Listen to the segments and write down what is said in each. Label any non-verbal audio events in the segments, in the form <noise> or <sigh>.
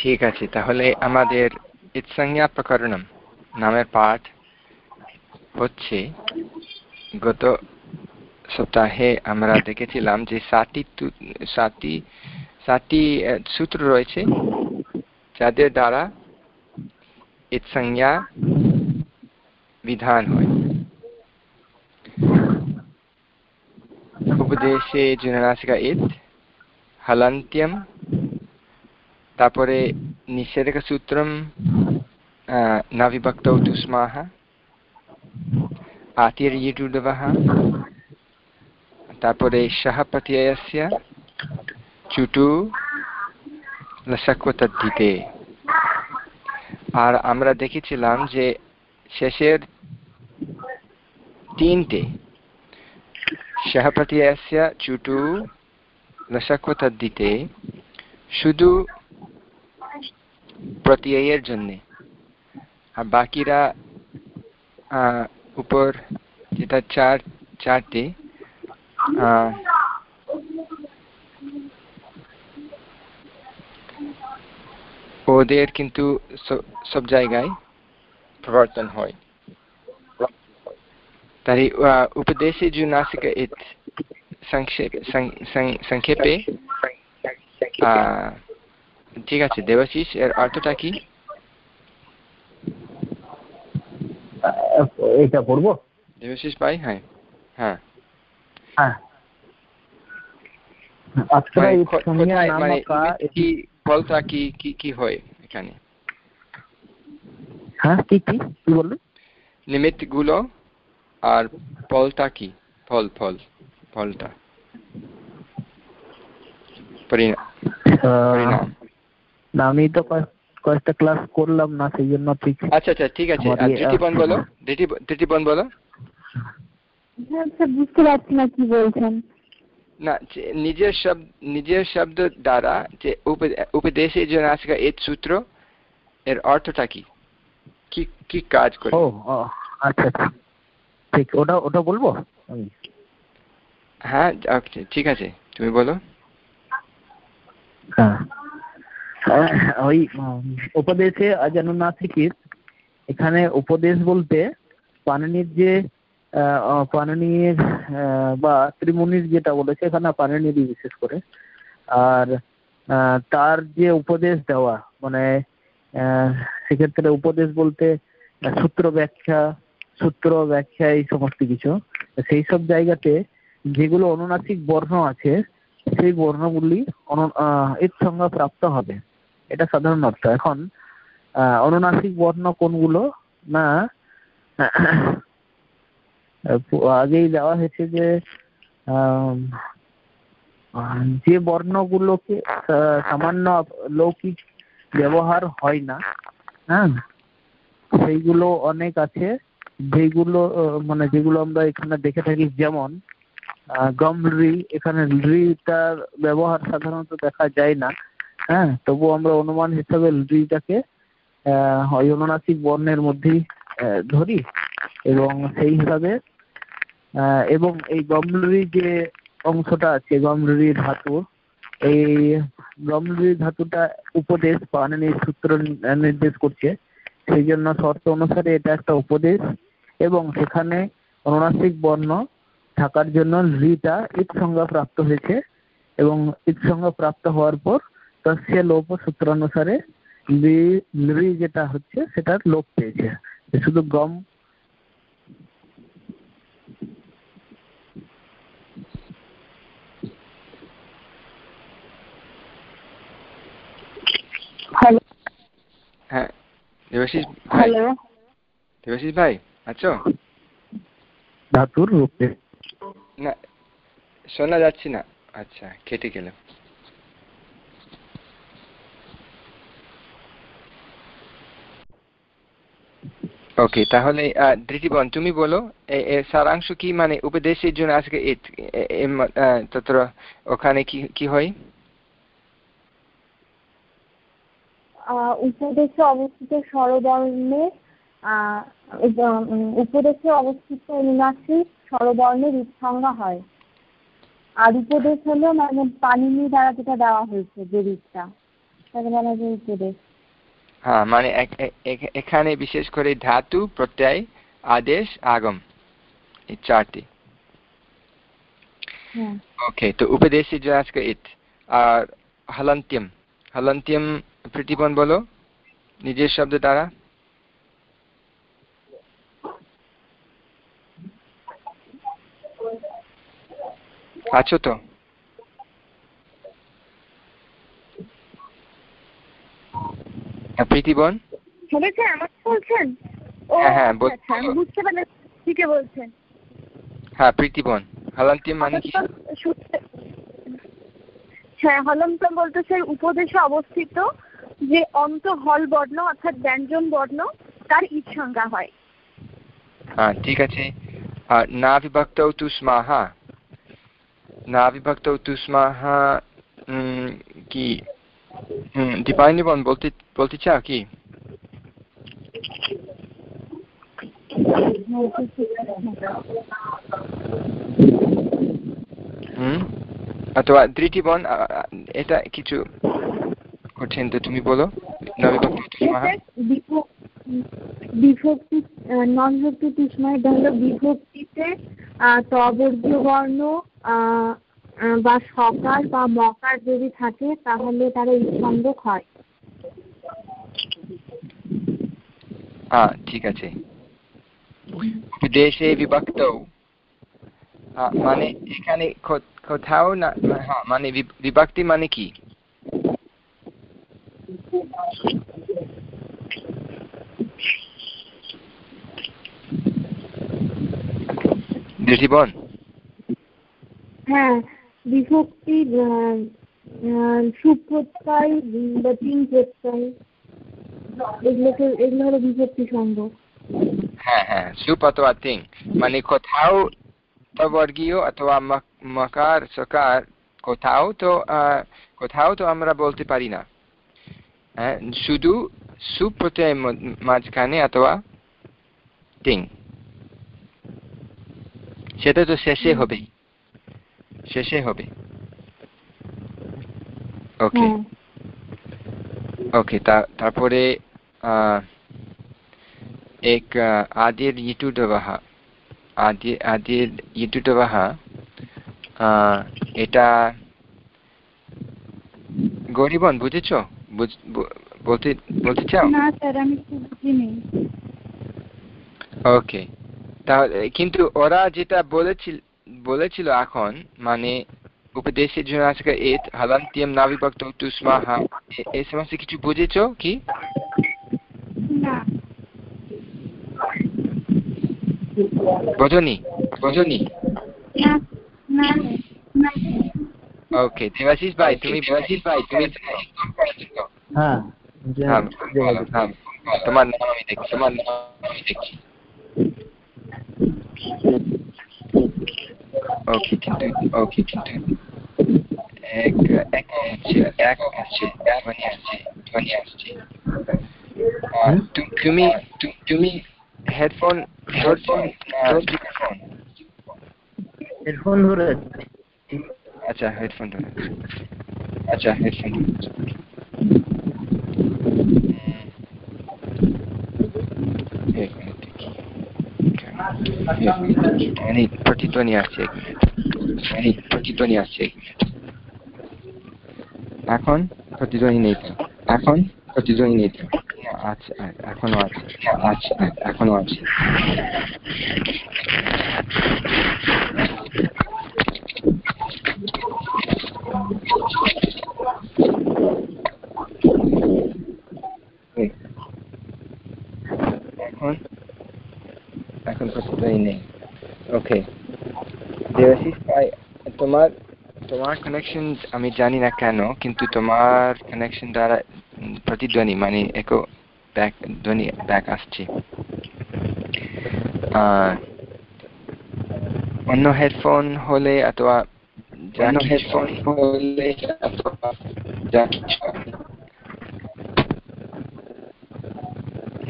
ঠিক আছে, তাহলে আমাদের ইৎসংজ্ঞা প্রকরণম নামের পাঠ হচ্ছে, গত সপ্তাহে আমরা দেখেছিলাম যে সাতটি সাতটি সাতটি সূত্র রয়েছে যাদের দ্বারা ইৎসংজ্ঞা বিধান হয়। উপদেশে জুনানাসিকা ইত হলন্ত্যম তারপরে নিষেধকসূত্রম न विभक्तौ तु स्माः आतिर्यिटुडवः তারপরে সহ প্রত্যয়স্য চুটু লসকতদ্ধিতে আর আমরা দেখেছিলাম যে শেষের তিনটে সহ প্রত্যয়স্য চুটু লসকতদ্ধিতে শুধু প্রত্যয়ের জন্যে। আর বাকিরা উপর যেটা চার, চারটি ওদের কিন্তু সব জায়গায় প্রবর্তন হয়। তাই উপদেশে জুনাসিক সংক্ষেপে, আহ ঠিক আছে দেবাশিস এর অর্থটা কি? এটা পড়ব? দেবাশিস ভাই হ্যাঁ হ্যাঁ। হ্যাঁ। মানে কি ফলটা কি কি কি হয় এখানে? হ্যাঁ কি কি কি বললেন নিমিত্তগুলো আর ফলটা কি? ফল ফল ফলটা। পরিণাম। না আমি তো কয়েকটা ক্লাস করলাম না সেই জন্য ঠিক আচ্ছা আচ্ছা ঠিক আছে। আর ধৃতিবন বলো? ধৃতিবন বলো? বুঝতে পারছি না কি বলছেন। না নিজের শব্দ নিজের শব্দ দ্বারা যে উপদেশে যে নাসিকা এর সূত্র এর অর্থটা কি? কি কি কাজ করে? ও আচ্ছা আচ্ছা। ঠিক ওটা ওটা বলব? হ্যাঁ ঠিক আছে। তুমি বলো। হ্যাঁ। ওই উপদেশে অজানুনাথিকির এখানে উপদেশ বলতে পানিনির যে পানিনির বা ত্রিমুনির যেটা বলেছে এখানে পানিনিরই বিশেষ করে। আর তার যে উপদেশ দেওয়া মানে সেক্ষেত্রে উপদেশ বলতে সূত্র ব্যাখ্যা সূত্র ব্যাখ্যা এই সমস্ত কিছু। সেই সব জায়গাতে যেগুলো অনুনাসিক বর্ণ আছে, সেই বর্ণগুলি এর সঙ্গে প্রাপ্ত হবে। এটা সাধারণ অর্থ। এখন অনুনাসিক বর্ণ কোনগুলো? না। আগেই দেওয়া হয়েছে যে যে বর্ণগুলোকে সামান্য লৌকিক ব্যবহার হয় না হ্যাঁ? সেইগুলো অনেক আছে। যেগুলো মানে যেগুলো আমরা এখানে দেখে থাকি, যেমন গম রি এখানে রিটার ব্যবহার সাধারণত দেখা যায় না। হ্যাঁ তবু আমরা অনুমান হিসাবে ওই অনুনাসিক বর্ণের মধ্যেই ধরি এবং সেই হিসাবে এবং এই গমলুরি যে অংশটা আছে গমলুরি ধাতু, এই গমলুরি ধাতুটা উপদেশ পানিনির সূত্র নির্দেশ করছে। সেই জন্য শর্ত অনুসারে এটা একটা উপদেশ এবং সেখানে অনুনাসিক বর্ণ থাকার জন্য রিটা সংজ্ঞা প্রাপ্ত হয়েছে এবং ঈদ সংজ্ঞা প্রাপ্ত হওয়ার পর তস্য লোপ সূত্রানুসারে লি যেটা হচ্ছে সেটার লোপ পেয়েছে। শুধু গম হ্যালো। হ্যাঁ দেবাশিস ভাই। দেবাশিস ভাই আছো? ধাতুর রূপে না শোনা যাচ্ছে না। আচ্ছা কেটে গেল। ওকে তাহলে ধৃতিবন তুমি বলো সারাংশ কি মানে উপদেশের জন্য আজকে তত্র ওখানে কি কি হয়? উপদেশে অবস্থিত স্বরবর্ণে উপদেশে অবস্থিত অনুনাসিক স্বরবর্ণের উৎসংজ্ঞা হয়। আর উপদেশ হলো মানে পানিনি দ্বারা যেটা দেওয়া হয়েছে যে দিকটা তাকে যায় উপদেশ। হ্যাঁ মানে এখানে বিশেষ করে ধাতু প্রত্যয় আদেশ আগম এই চারটি। হ্যাঁ। ওকে তো উপদেশে যে আজকে ইট আর হলন্ত্যম হলন্ত্যম প্রীতিপন বলো নিজের শব্দ দ্বারা। আছো তো হ্যাঁ, প্রীতিবন শুনেছেন? আমাকে বলছেন? ও হ্যাঁ, হ্যাঁ, আচ্ছা, আচ্ছা, আমি বুঝতে পারলাম ঠিকই বলছেন। হ্যাঁ প্রীতিবন হলন্ত্যম মানে কি হ্যাঁ হলন্তম বলতে সেই উপদেশে অবস্থিত যে অন্ত হল বর্ণ অর্থাৎ ব্যঞ্জন বর্ণ তার ঈদ সংজ্ঞা হয়। হ্যাঁ ঠিক আছে। আর না বিভক্ত তু স্মাহা। না বিভক্ত তু স্মাহা কি? হুম দীপায়নি বোন বলতে বলতে চাও কি? অথবা ধৃতি বোন আ, আ, এটা কিছু কঠিন তো তুমি বলো। বিভক্ত নন বিভক্তি তুষ্মা এটা হলো বিভক্তিতে আহ, তবর্গীয় বর্ণ বা সকার বা মকার যদি থাকে তাহলে তারা ঈদসন্দক হয়। হ্যাঁ ঠিক আছে। বিদেশে বিভক্ত। মানে এখানে কোথাও না হ্যাঁ মানে বিভক্তি মানে কি? দৃষ্টিবন হ্যাঁ বিভক্তি সুপ্রত্যয় বা তিন প্রত্যয় এগুলোকে এগুলো হলো বিভক্তি সঙ্গ হ্যাঁ হ্যাঁ সুপ অথবা তিং মানে কোথাও বর্গীয় অথবা মকার সকার কোথাও তো কোথাও তো আমরা বলতে পারি না। হ্যাঁ শুধু মাঝখানে অথবা সেটা তো শেষে হবে। শেষে হবে। ওকে ওকে তারপরে এক আদির ইটুডবাহ আদি আদির ইটুডবাহ এটা গরিবন বুঝেছ? বুঝ- বলতে বলতে চাও? না স্যার আমি বুঝিনি ওকে তাহলে কিন্তু ওরা যেটা বলেছিল বলেছিল এখন মানে উপদেশের জন্য আজকে এত হালান্তিয়াম নাবিভক্ত তুষ্মাহা এ- এই সমস্ত কিছু বুঝেছ কি? বোঝনি? বোঝনি? না না না। ওকে দেবাশিস ভাই তুমি দেবাশিস ভাই তুমি হ্যাঁ হ্যাঁ হ্যাঁ তোমার নাম আমি দেখছি তোমার নাম আমি দেখছি। ওকে কিন্তু ওকে কিন্তু এক এক হচ্ছে এক আসছে ধ্বনি আসছে ধ্বনি আসছে আহ, তু- তুমি তু- তুমি হেডফোন হেডফোন স্পিকারফোন হেডফোন ধরে আচ্ছা হেডফোন ধরে আচ্ছা হেডফোন ধরে এক মিনিট দেখি এক মিনিট নিয়ে আসছে এক মিনিট। মানে প্রতিধ্বনি আসছে এক এখন প্রতিধ্বনি নেই এখন প্রতিধ্বনি নেই তো? আচ্ছা এখনও আছে। আচ্ছা এখনও আছে এই। এখন এখন প্রতিধ্বনি নেই ওকে দেবাশিস ভাই তোমার তোমার কানেকশন আমি জানি না কেন কিন্তু তোমার কানেকশন দ্বারা প্রতিধ্বনি মানে একো ব্যাক ধ্বনি ব্যাক আসছে। অন্য হেডফোন হলে অথবা অন্য হেডফোন হলে অথবা যা কিছু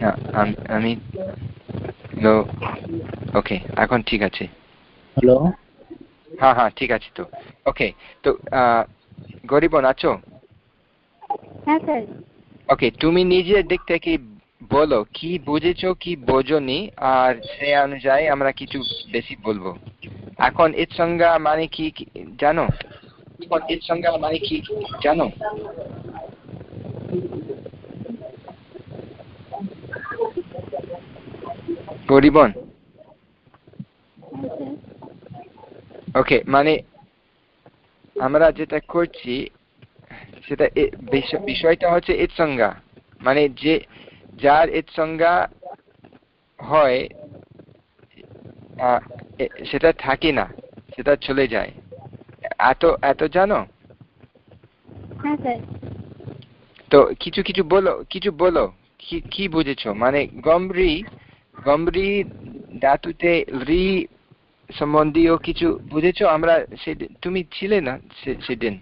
না আমি হ্যালো ওকে এখন ঠিক আছে। হ্যালো হ্যাঁ হ্যাঁ ঠিক আছে তো। ওকে তো গরিবন আছো? হ্যাঁ স্যার। ওকে তুমি নিজের দিক থেকে বলো কি বুঝেছ কি বোঝনি আর সে অনুযায়ী আমরা কিছু বেশি বলব। এখন এর সংজ্ঞা মানে কি জানো? এখন এর সংজ্ঞা মানে কি জানো? গরিবন। হ্যাঁ ওকে মানে আমরা যেটা করছি সেটা বিষয়টা হচ্ছে এর সংজ্ঞা। মানে যে যার এর সংজ্ঞা হয় সেটা থাকে না সেটা চলে যায়। এত এত জানো? হ্যাঁ তো কিছু কিছু বলো কিছু বলো কি কি বুঝেছ? মানে গম্রি গম্রি ধাতুতে রি সম্বন্ধীয় কিছু বুঝেছ? আমরা তুমি ছিলে না সেদিন?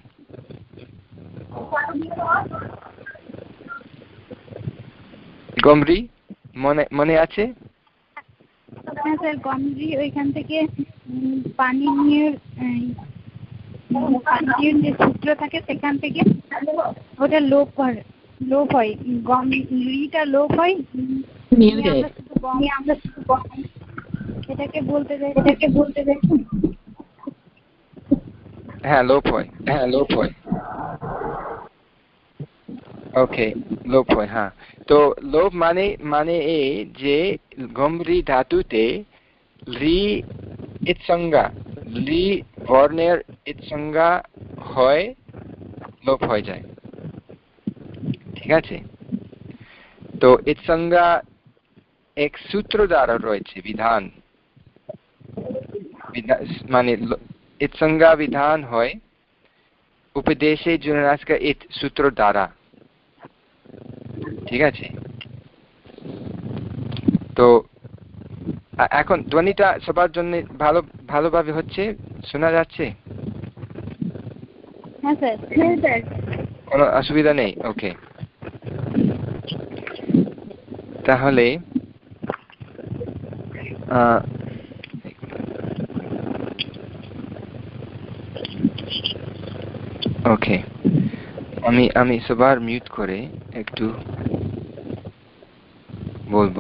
গমরি? মনে মনে আছে? হ্যাঁ স্যার গমজি ওইখান থেকে পানি নিয়ে পানির যে সূত্র থাকে সেখান থেকে ওটা লোপ হয় লোপ হয়। লোপ হয়। আমরা শুধু গম আমরা শুধু গম এটাকে বলতে বলতে হ্যাঁ লোপ হয়। হ্যাঁ লোপ হয়। ওকে হয় হ্যাঁ। তো লোপ মানে মানে এই যে ধাতুতে রি ইৎসংজ্ঞা লি বর্ণের ইৎসংজ্ঞা হয়, লোপ হয়ে যায়। ঠিক আছে? তো ইৎসংজ্ঞা এক সূত্র দ্বারা রয়েছে, বিধান। বিধা- মানে ইৎসংজ্ঞা বিধান হয় উপদেশে ইত সূত্র দ্বারা। ঠিক আছে? তো এখন ধ্বনিটা সবার জন্য ভালো ভালোভাবে হচ্ছে শোনা যাচ্ছে? হ্যাঁ হ্যাঁ কোনো অসুবিধা নেই ওকে। তাহলে ওকে আমি আমি সবার মিউট করে একটু বলব।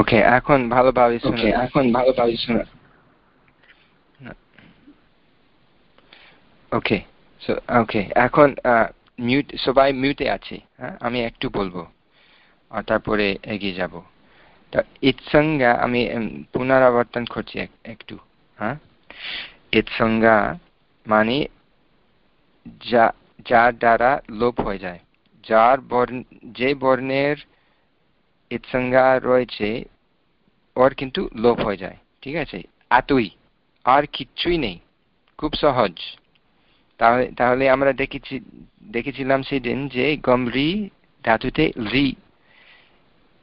ওকে এখন ভালোভাবে শুনে এখন ভালোভাবে শোনা ওকে ওকে এখন মিউট সবাই মিউটে আছে হ্যাঁ? আমি একটু বলব। তারপরে এগিয়ে যাব। তা ইৎসঙ্গা আমি পুনরাবর্তন করছি একটু হ্যাঁ? ইৎসঙ্গা মানে যা, যার দ্বারা লোপ হয়ে যায়। যার বর্ণ, যে বর্ণের ইৎসঙ্গা রয়েছে, ওর কিন্তু লোপ হয়ে যায়, ঠিক আছে? এতই আর কিচ্ছুই নেই, খুব সহজ। তাহলে তাহলে আমরা দেখেছি, দেখেছিলাম সেদিন যে গমরি ধাতুতে রি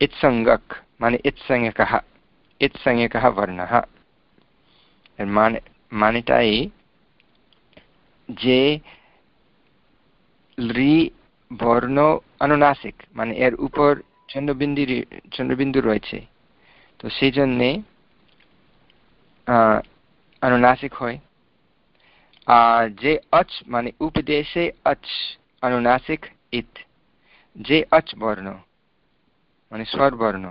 ইৎসঙ্গক মানে ইৎসঙ্গকः ইৎসঙ্গকः বর্ণः এর মানে মানেটাই যে রি বর্ণ অনুনাসিক মানে এর উপর চন্দ্রবিন্দু চন্দ্রবিন্দু রয়েছে তো সেই জন্যে অনুনাসিক হয় আর যে অচ মানে উপদেশে অচ অনুনাসিক ইত যে অচ বর্ণ মানে স্বর বর্ণ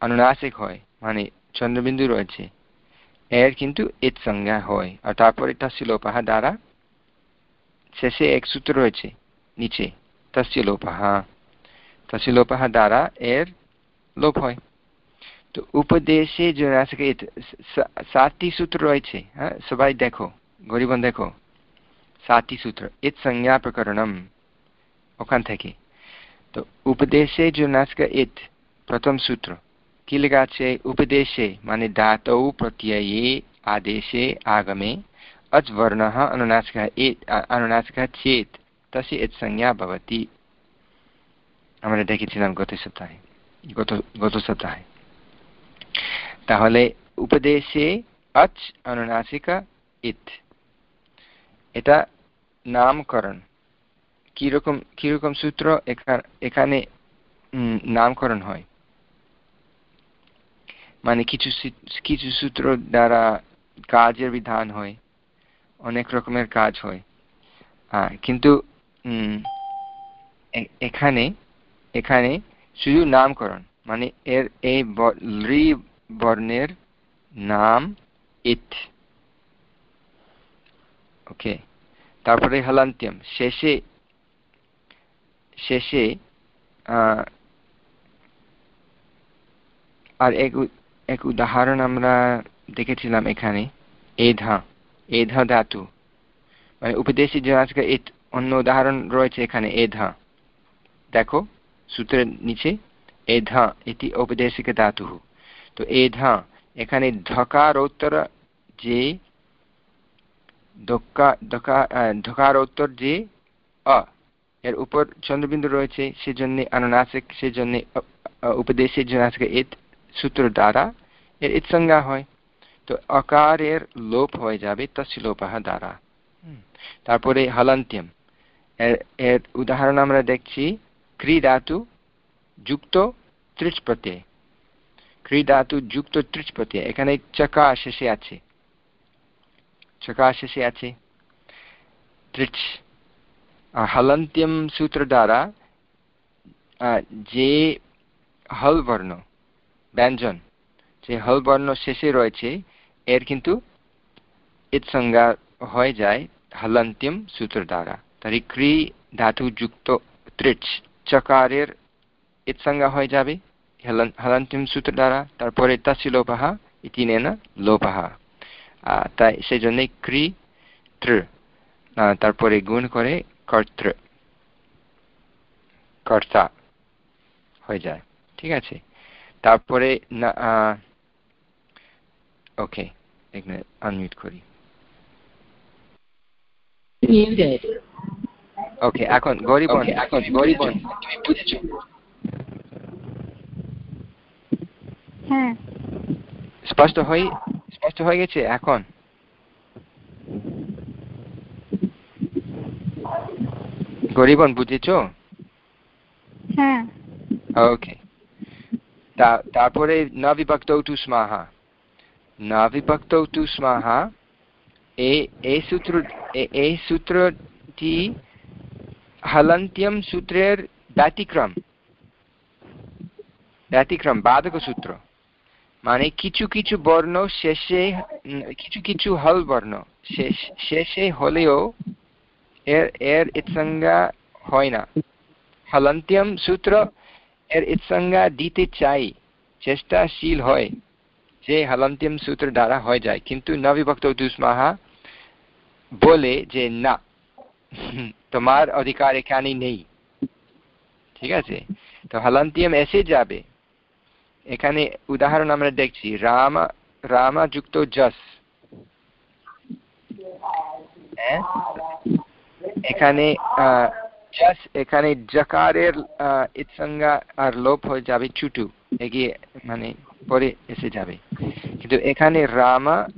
অনুনাসিক হয় মানে চন্দ্রবিন্দু রয়েছে। এর কিন্তু ইত সংজ্ঞা হয়, আর তারপরে তস্যলোপাহা দ্বারা শেষে এক সূত্র রয়েছে, নিচে। তস্যলোপাহা তস্যলোপাহা দ্বারা এর লোপ হয়। তো উপদেশে জনাসিক সাতটি সূত্র রয়েছে হ্যাঁ? সবাই দেখো, গরিবন দেখো। সাতটি সূত্র ইত সংজ্ঞা প্রকরণম, ওখান থেকে। তো উপদেশে জনাসিক ইত প্রথম সূত্র কি লেখা আছে উপদেশে মানে ধাতৌ প্রত্যয়ে আদেশে আগমে अच् वर्णः अनुनासिकः एत् अ- अनुनासिकः चेत् तस्य এত সংজ্ঞা ভবতি আমরা দেখেছিলাম গত সপ্তাহে গত গত সপ্তাহে তাহলে উপদেশে অচ অনুনাসিকা ইত এটা নামকরণ কীরকম কীরকম সূত্র এখানে নামকরণ হয়। মানে কিছু কিছু সূত্র দ্বারা কাজের বিধান হয়, অনেক রকমের কাজ হয়। কিন্তু এখানে এখানে শুধু নামকরণ মানে এর, এই রি বর্ণের নাম ইট ওকে, তারপরে হলান্ত্যম, শেষে শেষে আর এক এক উদাহরণ আমরা দেখেছিলাম এখানে। এধা এধা ধাতু। মানে উপদেশী জনাজকে অন্য উদাহরণ রয়েছে এখানে, এধা। দেখো, সূত্রের নিচে, এধা, এটি ঔপদেশিক ধাতু। তো এধা, এখানে ধকারোত্তর যে ধকারোত্তর যে এর উপর চন্দ্রবিন্দু রয়েছে সেজন্য অনুনাসিক সেজন্য উপদেশের জন্য আজকে এত সূত্র দ্বারা এর ঈদ ইৎসংজ্ঞা হয়। তো অকারের লোপ হয়ে যাবে তস্লোপাহ দ্বারা। তারপরে হলান্ত্যম। এর এর উদাহরণ আমরা দেখছি ক্রীডাতু যুক্ত ত্রিচ প্রত্যয় ক্রীডাতু যুক্ত ত্রিচ প্রত্যয় এখানে চকা শেষে আছে। চকা শেষে আছে। ত্রিচ হলন্ত্যম সূত্র দ্বারা যে হল বর্ণ ব্যঞ্জন যে হল বর্ণ শেষে রয়েছে। এর কিন্তু ইৎসংজ্ঞা হয়ে যায় হলন্ত্যম সূত্র দ্বারা তরি ক্রি ধাতু যুক্ত ত্রিচ চকারের ইৎসংজ্ঞা হয়ে যাবে। হলন্ত্যম সূত্র দ্বারা তারপরে তসি লোপহা ইতি নেনা লোপহা তাই সেই জন্যে ক্রি ত্র তারপরে গুণ করে কর্তৃ কর্তা হয়ে যায়। ঠিক আছে? তারপরে ওকে আনমিউট করি। ওকে এখন গরিবন। এখন গরিবন। তুমি বুঝেছ। হ্যাঁ। স্পষ্ট হয়ে স্পষ্ট হয়ে গেছে এখন? গরিবন বুঝেছ? হ্যাঁ। ওকে তারপরে না বিভক্ত তু স্মাহা ন বিভক্ত তু স্মাহা এই সূত্র এই সূত্রটি হলন্ত্যম সূত্রের ব্যতিক্রম। ব্যতিক্রম বাধক সূত্র। মানে কিছু কিছু বর্ণ শেষে কিছু কিছু হল বর্ণ। শেষে হলেও এর এর ইৎসংজ্ঞা হয় না। হলন্ত্যম সূত্র, এর ইৎসংজ্ঞা দিতে চাই, চেষ্টাশীল হয়, যে হলন্ত্যম সূত্র দ্বারা হয়ে যায়। কিন্তু নবিভক্ত দুষ্মাহা বলে যে, না, তোমার অধিকার এখানে নেই। ঠিক আছে? তো হলন্তিয়াম এসে যাবে। এখানে উদাহরণ আমরা দেখছি, রাম রামা যুক্ত জস এখানে জাস এখানে জকারের ইৎসংজ্ঞা আর লোপ হয়ে যাবে ছুটু এগিয়ে মানে পরে এসে যাবে। কিন্তু এখানে রামা,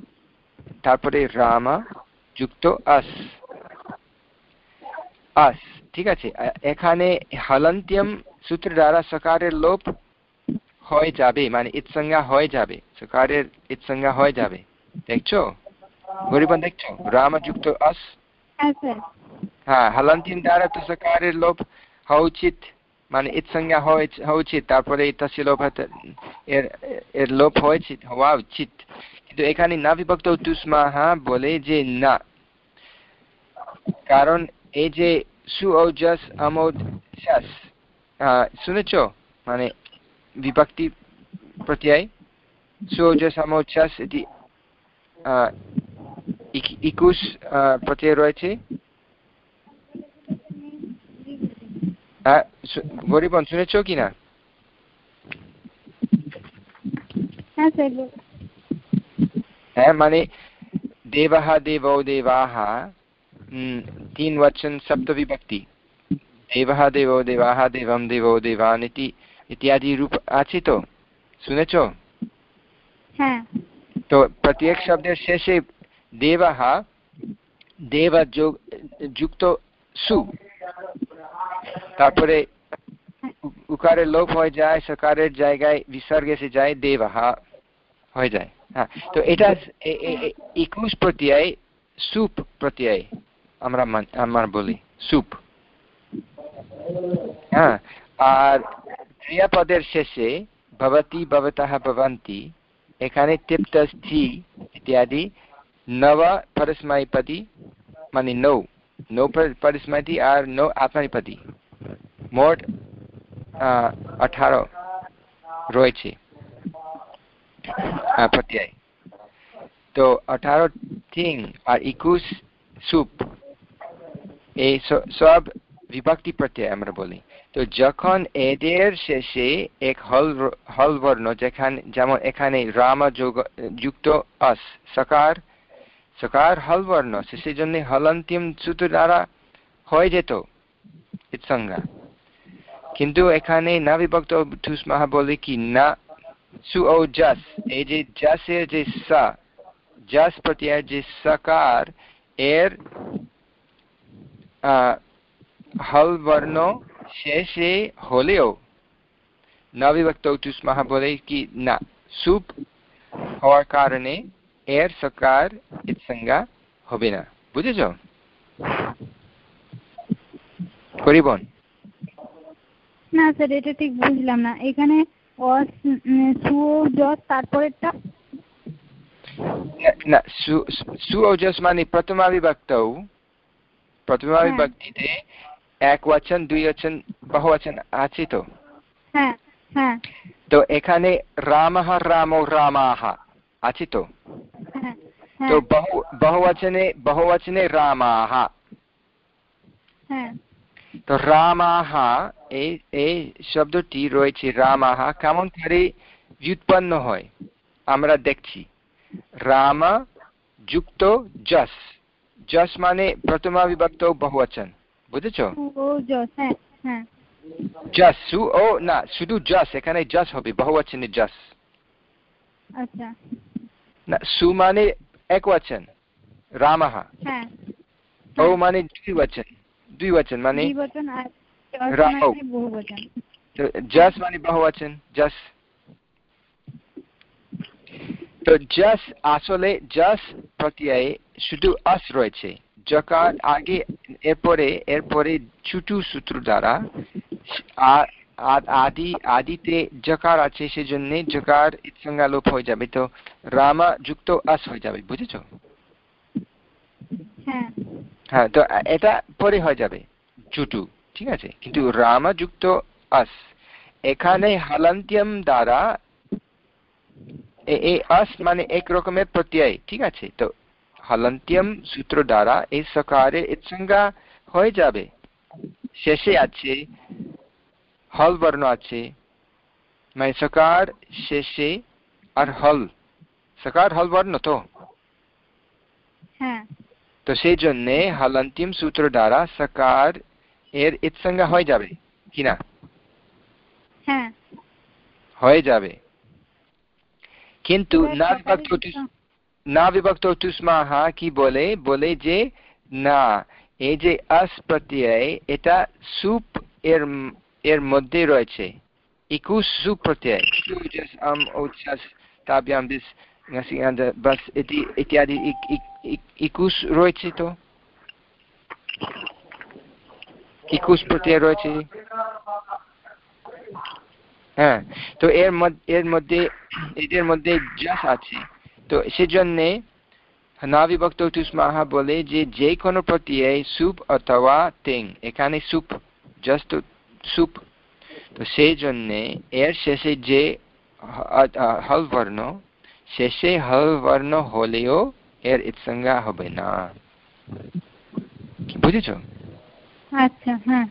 তারপরে রামা যুক্ত আস। আস, ঠিক আছে? এখানে হলন্ত্যম সূত্র দ্বারা সকারের লোপ হয়ে যাবে মানে ইৎসংজ্ঞা হয়ে যাবে। সকারের ইৎসংজ্ঞা হয়ে যাবে। দেখছ? গরিবান, দেখছ? রামা যুক্ত আস। হ্যাঁ লোপ হওয়া উচিত মানে ইৎসংজ্ঞা হওয়া উচিত তারপরে এর হয়েছে হওয়া উচিত কিন্তু এখানে না বিভক্ত বলে যে না কারণ এই যে সু ওজস আমোদ শাস শুনেছ মানে বিভক্তি প্রত্যয় সু এটি ইকুশ প্রত্যয় রয়েছে গরিবন শুনেছো কি না? হ্যাঁ, হ্যাঁ মানে দেবাহ দেব দেবাহ তিন বচন শব্দবিভক্তি দেবাহ দেব দেবাহ দেবম দেব দেবান ইত্যাদি রূপ আছে তো? শুনেছ? হ্যাঁ। তো প্রত্যেক শব্দের শেষে দেবাহ দেব যুক্ত সু। তারপরে উকারের লোপ হয়ে যায় সকারের জায়গায় বিসর্গ এসে যায় দেবः হয়ে যায়। হ্যাঁ তো এটা একুশ প্রত্যয় সুপ প্রত্যয় আমরা আমরা বলি সুপ। হ্যাঁ আর ক্রিয়াপদের শেষে ভবতি ভবতः ভবন্তি এখানে তিপ্তস্থি ইত্যাদি নব পরস্মৈপদী মানে নৌ। নৌ পরস্মৈতি আর নৌ আত্মনিপতি মোট আঠারো রয়েছে প্রত্যয় তো আঠারো থিং আর একুশ সুপ এই সব বিভক্তি প্রত্যয় আমরা বলি তো যখন এদের শেষে এক হল হল বর্ণ যেখানে যেমন এখানে রাম যুক্ত আস সকার সকার হল বর্ণ সেই জন্য হলন্তিম সূত্র দ্বারা হয়ে যেত। ইৎসংজ্ঞা কিন্তু এখানে না বিভক্ত ঠুসমাহা বলে কি? না সু ও জাস। এই যে জাসের যে সা, জাস প্রত্যয় যে সকার, এর হল বর্ণ শেষে হলেও নবিভক্ত তুষ্মাহা বলে কি? না। সুপ হওয়ার কারণে এর সকার ইৎসঙ্গা হবে না। বুঝেছ? করিবন। না স্যার এটা ঠিক বুঝলাম না। এখানে তারপরেরটা? না সু ওজস মানে প্রথমা বিভক্ত প্রথমা। বিভক্তিতে এক বচন দুই বচন বহু বচন আছে তো? হ্যাঁ হ্যাঁ। তো এখানে রামः রামো রামাः আছে তো? হ্যাঁ, তো বহু বহুবচনে বহুবচনে রামাহ। তো রামাহ এই এই শব্দটি রয়েছে রামাহ। কেমন করে व्युत्पন্ন হয়? আমরা দেখছি। রাম যুক্ত যশ। যস মানে প্রথমা বিভক্ত বহুবচন। বুঝেছ? যস সু ও না শুধু যস এখানে যস হবে বহুবচনে যশ। আচ্ছা। না সু মানে একবচন রামः ও মানে দ্বিবচন দ্বিবচন মানে জস মানে বহুবচন। মানে যশ। তো যশ আসলে যশ প্রত্যয়ে শুধু আস রয়েছে। যকার আগে এরপরে এরপরে ছুটু সূত্র দ্বারা আদি আদিতে জকার আছে সেজন্য জকার ইৎসঙ্গা লোপ হয়ে যাবে। তো রামা যুক্ত আস হয়ে যাবে বুঝেছ? হ্যাঁ। হ্যাঁ তো এটা পরে হয়ে যাবে চুটু ঠিক আছে? কিন্তু রামা যুক্ত আস। এখানে হালান্তিয়াম দ্বারা এ- এই আস মানে এক রকমের প্রত্যয় ঠিক আছে? তো হলন্ত্যম সূত্র দ্বারা এই সকারে ইৎসঙ্গা হয়ে যাবে। শেষে আছে হল বর্ণ আছে। মানে সকার শেষে আর হল। সকার হল বর্ণ তো? হ্যাঁ। তো সেই জন্যে হলন্তিম সূত্র দ্বারা সকার এর ইৎসঙ্গা হয়ে যাবে কিনা হ্যাঁ। হয়ে যাবে। কিন্তু না বিভক্ত না বিভক্ত তুষ্মাহা কি বলে? বলে যে না এই যে আস প্রত্যয় এটা সুপ এর এর মধ্যে রয়েছে। ইকুস সুপ প্রত্যয় সুজস আম উচ্ছ্বাস তাভ্যাম ইত্যাদি ইকুস রয়েছে তো? ইকুস প্রত্যয় রয়েছে? হ্যাঁ তো এর এর মধ্যে, এদের মধ্যে যশ আছে। তো সেজন্যে নাবিভক্ত তুষ্মাহা বলে যে যে কোনো প্রত্যয় সুপ অথবা তেং, এখানে সুপ জাস্ট সুপ তো সেই জন্যে এর শেষে যে হল বর্ণ শেষে হল বর্ণ হলেও এর ইৎসঙ্গা হবে না। বুঝেছ? আচ্ছা হ্যাঁ।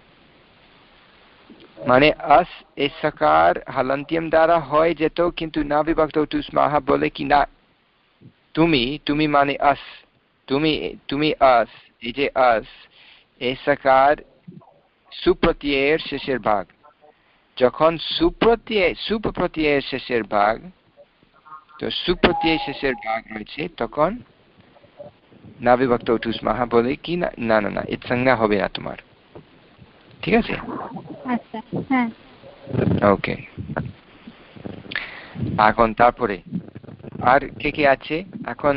মানে আস এ সকার হালান্তিয়াম দ্বারা হয় যেত কিন্তু না বিভক্ত তুষ্মাহা বলে কি না? তুমি তুমি মানে আস তুমি তুমি আস এই যে আস এ সকার সুপ্রত্যয়ের শেষের ভাগ। যখন সুপ্রত্যয় সুপ্রত্যয়ের শেষের ভাগ তো সুপ্রত্যয় শেষের ভাগ রয়েছে তখন না বিভক্ত তুষ্মাহা বলে কি না না না ইৎসঙ্গা হবে না তোমার। ঠিক আছে? আচ্ছা হ্যাঁ। ওকে। এখন তারপরে আর কে কে আছে? এখন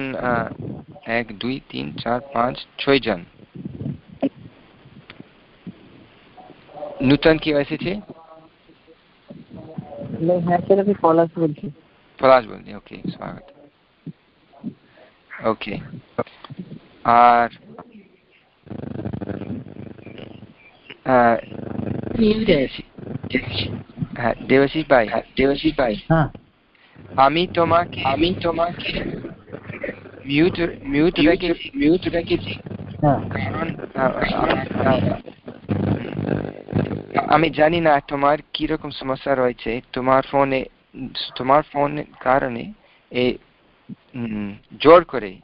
এক দুই তিন চার পাঁচ ছয় জন। নূতন কেউ এসেছে? হ্যাঁ স্যার আমি পলাশ বলছি পলাশ বলছি ওকে স্বাগত। ওকে আর হ্যাঁ দেবাশিস ভাই দেবাশিস ভাই। হ্যাঁ। আমি তোমাকে আমি তোমাকে মিউট মিউট রেখেছি। মিউট রেখেছি। হ্যাঁ। কারণ আমি জানি না তোমার কীরকম সমস্যা রয়েছে। তোমার ফোনে, তোমার ফোনের কারণে এই জোর করে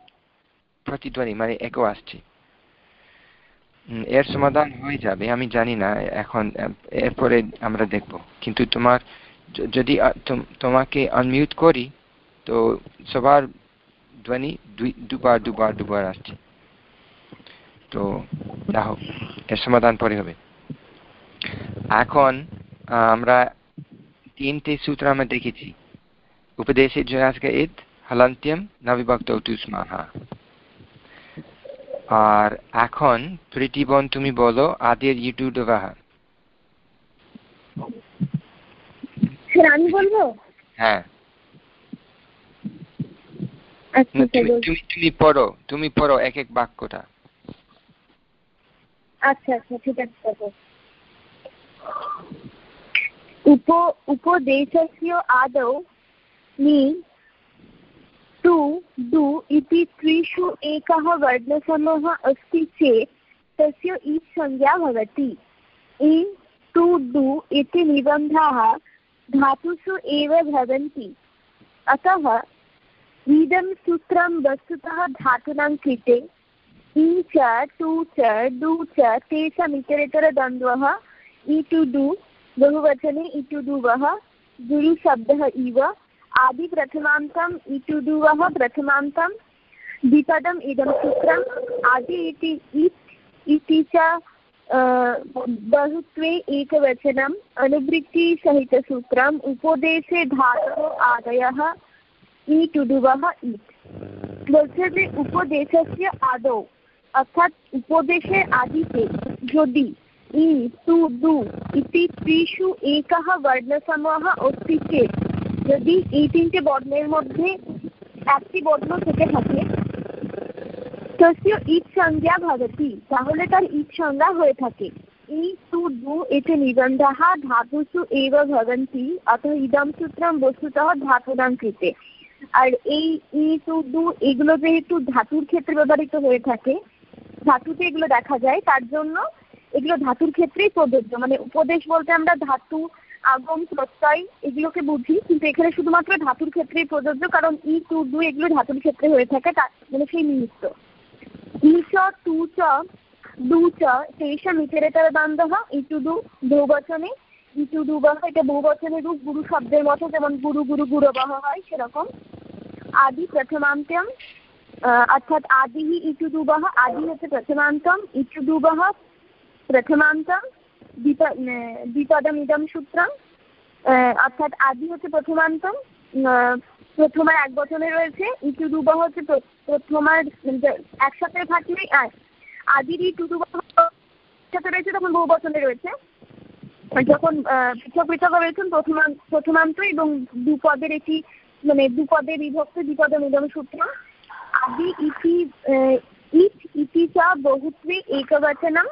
প্রতিধ্বনি মানে একো আসছে। এর সমাধান হয়ে যাবে, আমি জানি না। এখন এরপরে আমরা দেখব। কিন্তু তোমার যদি তোমাকে আনমিউট করি, তো সবার ধ্বনি দুবার দুবার দুবার আসছে। তো যা হোক এর সমাধান পরে হবে। এখন আমরা তিনটে সূত্র আমরা দেখেছি। উপদেশে জয়াসকে ইদ হলন্ত্যম নবিভক্ত তুষ্মাহা আর এখন প্রীতিবন তুমি বলো আদের ইটু ডবাহা আমি বলব? হ্যাঁ। আচ্ছা তুমি তুমি পড়ো তুমি পড়ো এক এক বাক্যটা। আচ্ছা আচ্ছা ঠিক আছে उप उपदेशस्य आदौ नि टु डु इति त्रिषु एकः वर्णसमः अस्ति चेत् तस्य इत् संज्ञा भवति। इ टु डु इति निबन्धाः धातुषु एव भवन्ति। अतः इदं सूत्रं वस्तुतः धातूनां कृते इ च टु च डु च तेषाम् इतरेतरद्वन्द्वः इटुडु बहुवचने इटुडुवः गुरुशब्दः इव आदिप्रथमान्तम् इटुडुवः प्रथमान्तं द्विपदम् इदं सूत्रम्, आदि इति इत्, इति च बहुत्वे एकवचनम्, अनुवृत्तिसहितसूत्रम्, उपदेशे धातोः आदयः ईटुडुवः इत्। बोल्छे उपदेशस्य आदौ, अर्थात् उपदेशे आदिते यदि ই টু ডু ইতি ত্রিষু একः বর্ণসমূহ অস্তি চেত যদি এই তিনটে বর্ণের মধ্যে একটি বর্ণ থেকে থাকে, তস্য ঈদ সংজ্ঞা ভবতি। তাহলে তার ঈদ সংজ্ঞা হয়ে থাকে। ই টু ডু এতে নিবন্ধাः ধাতুষু এব ভবন্তি, অতः ইদম সূত্রম বস্তুতः ধাতুনাং কৃতে। আর এই ই ডু এগুলো যেহেতু ধাতুর ক্ষেত্রে ব্যবহৃত হয়ে থাকে, ধাতুতে এগুলো দেখা যায়, তার জন্য এগুলো ধাতুর ক্ষেত্রেই প্রযোজ্য। মানে উপদেশ বলতে আমরা ধাতু, আগম, প্রত্যয় এগুলোকে বুঝি, কিন্তু এখানে শুধুমাত্র ধাতুর ক্ষেত্রেই প্রযোজ্য, কারণ ই টু ডু এগুলো ধাতুর ক্ষেত্রে হয়ে থাকে, তার মানে সেই নিমিত্ত। ই, চ টু চ ডু চ তেষাম ইতরেতর দ্বন্দ্ব ই টু ডু বহুবচনে, ই টু ডু বাহ এটা বহুবচনের রূপ, গুরু শব্দের মতো, যেমন গুরু গুরু গুরবাহ হয় সেরকম। আদি, প্রথমান্ত্যম অর্থাৎ আদি ইটু দুবাহ আদি হচ্ছে প্রথমান্তম ইটু দুবাহ প্রথমান্তম দ্বিপদম ইদম সূত্রম অর্থাৎ আদি হচ্ছে প্রথমান্তম প্রথমার এক বচনে রয়েছে ইটু দুবাহ হচ্ছে প্রথমার একসাথে থাকলে আদির ইটু দুবাহ সাথে রয়েছে, তখন বহু বচনে রয়েছে। যখন পৃথক পৃথক রয়েছেন, প্রথমা প্রথমান্ত এবং দুপদের একটি মানে দুপদে বিভক্ত দ্বিপদ নিদম সূত্র। আদি ইতি ইট ইতি চ বহুত্বে একবচনম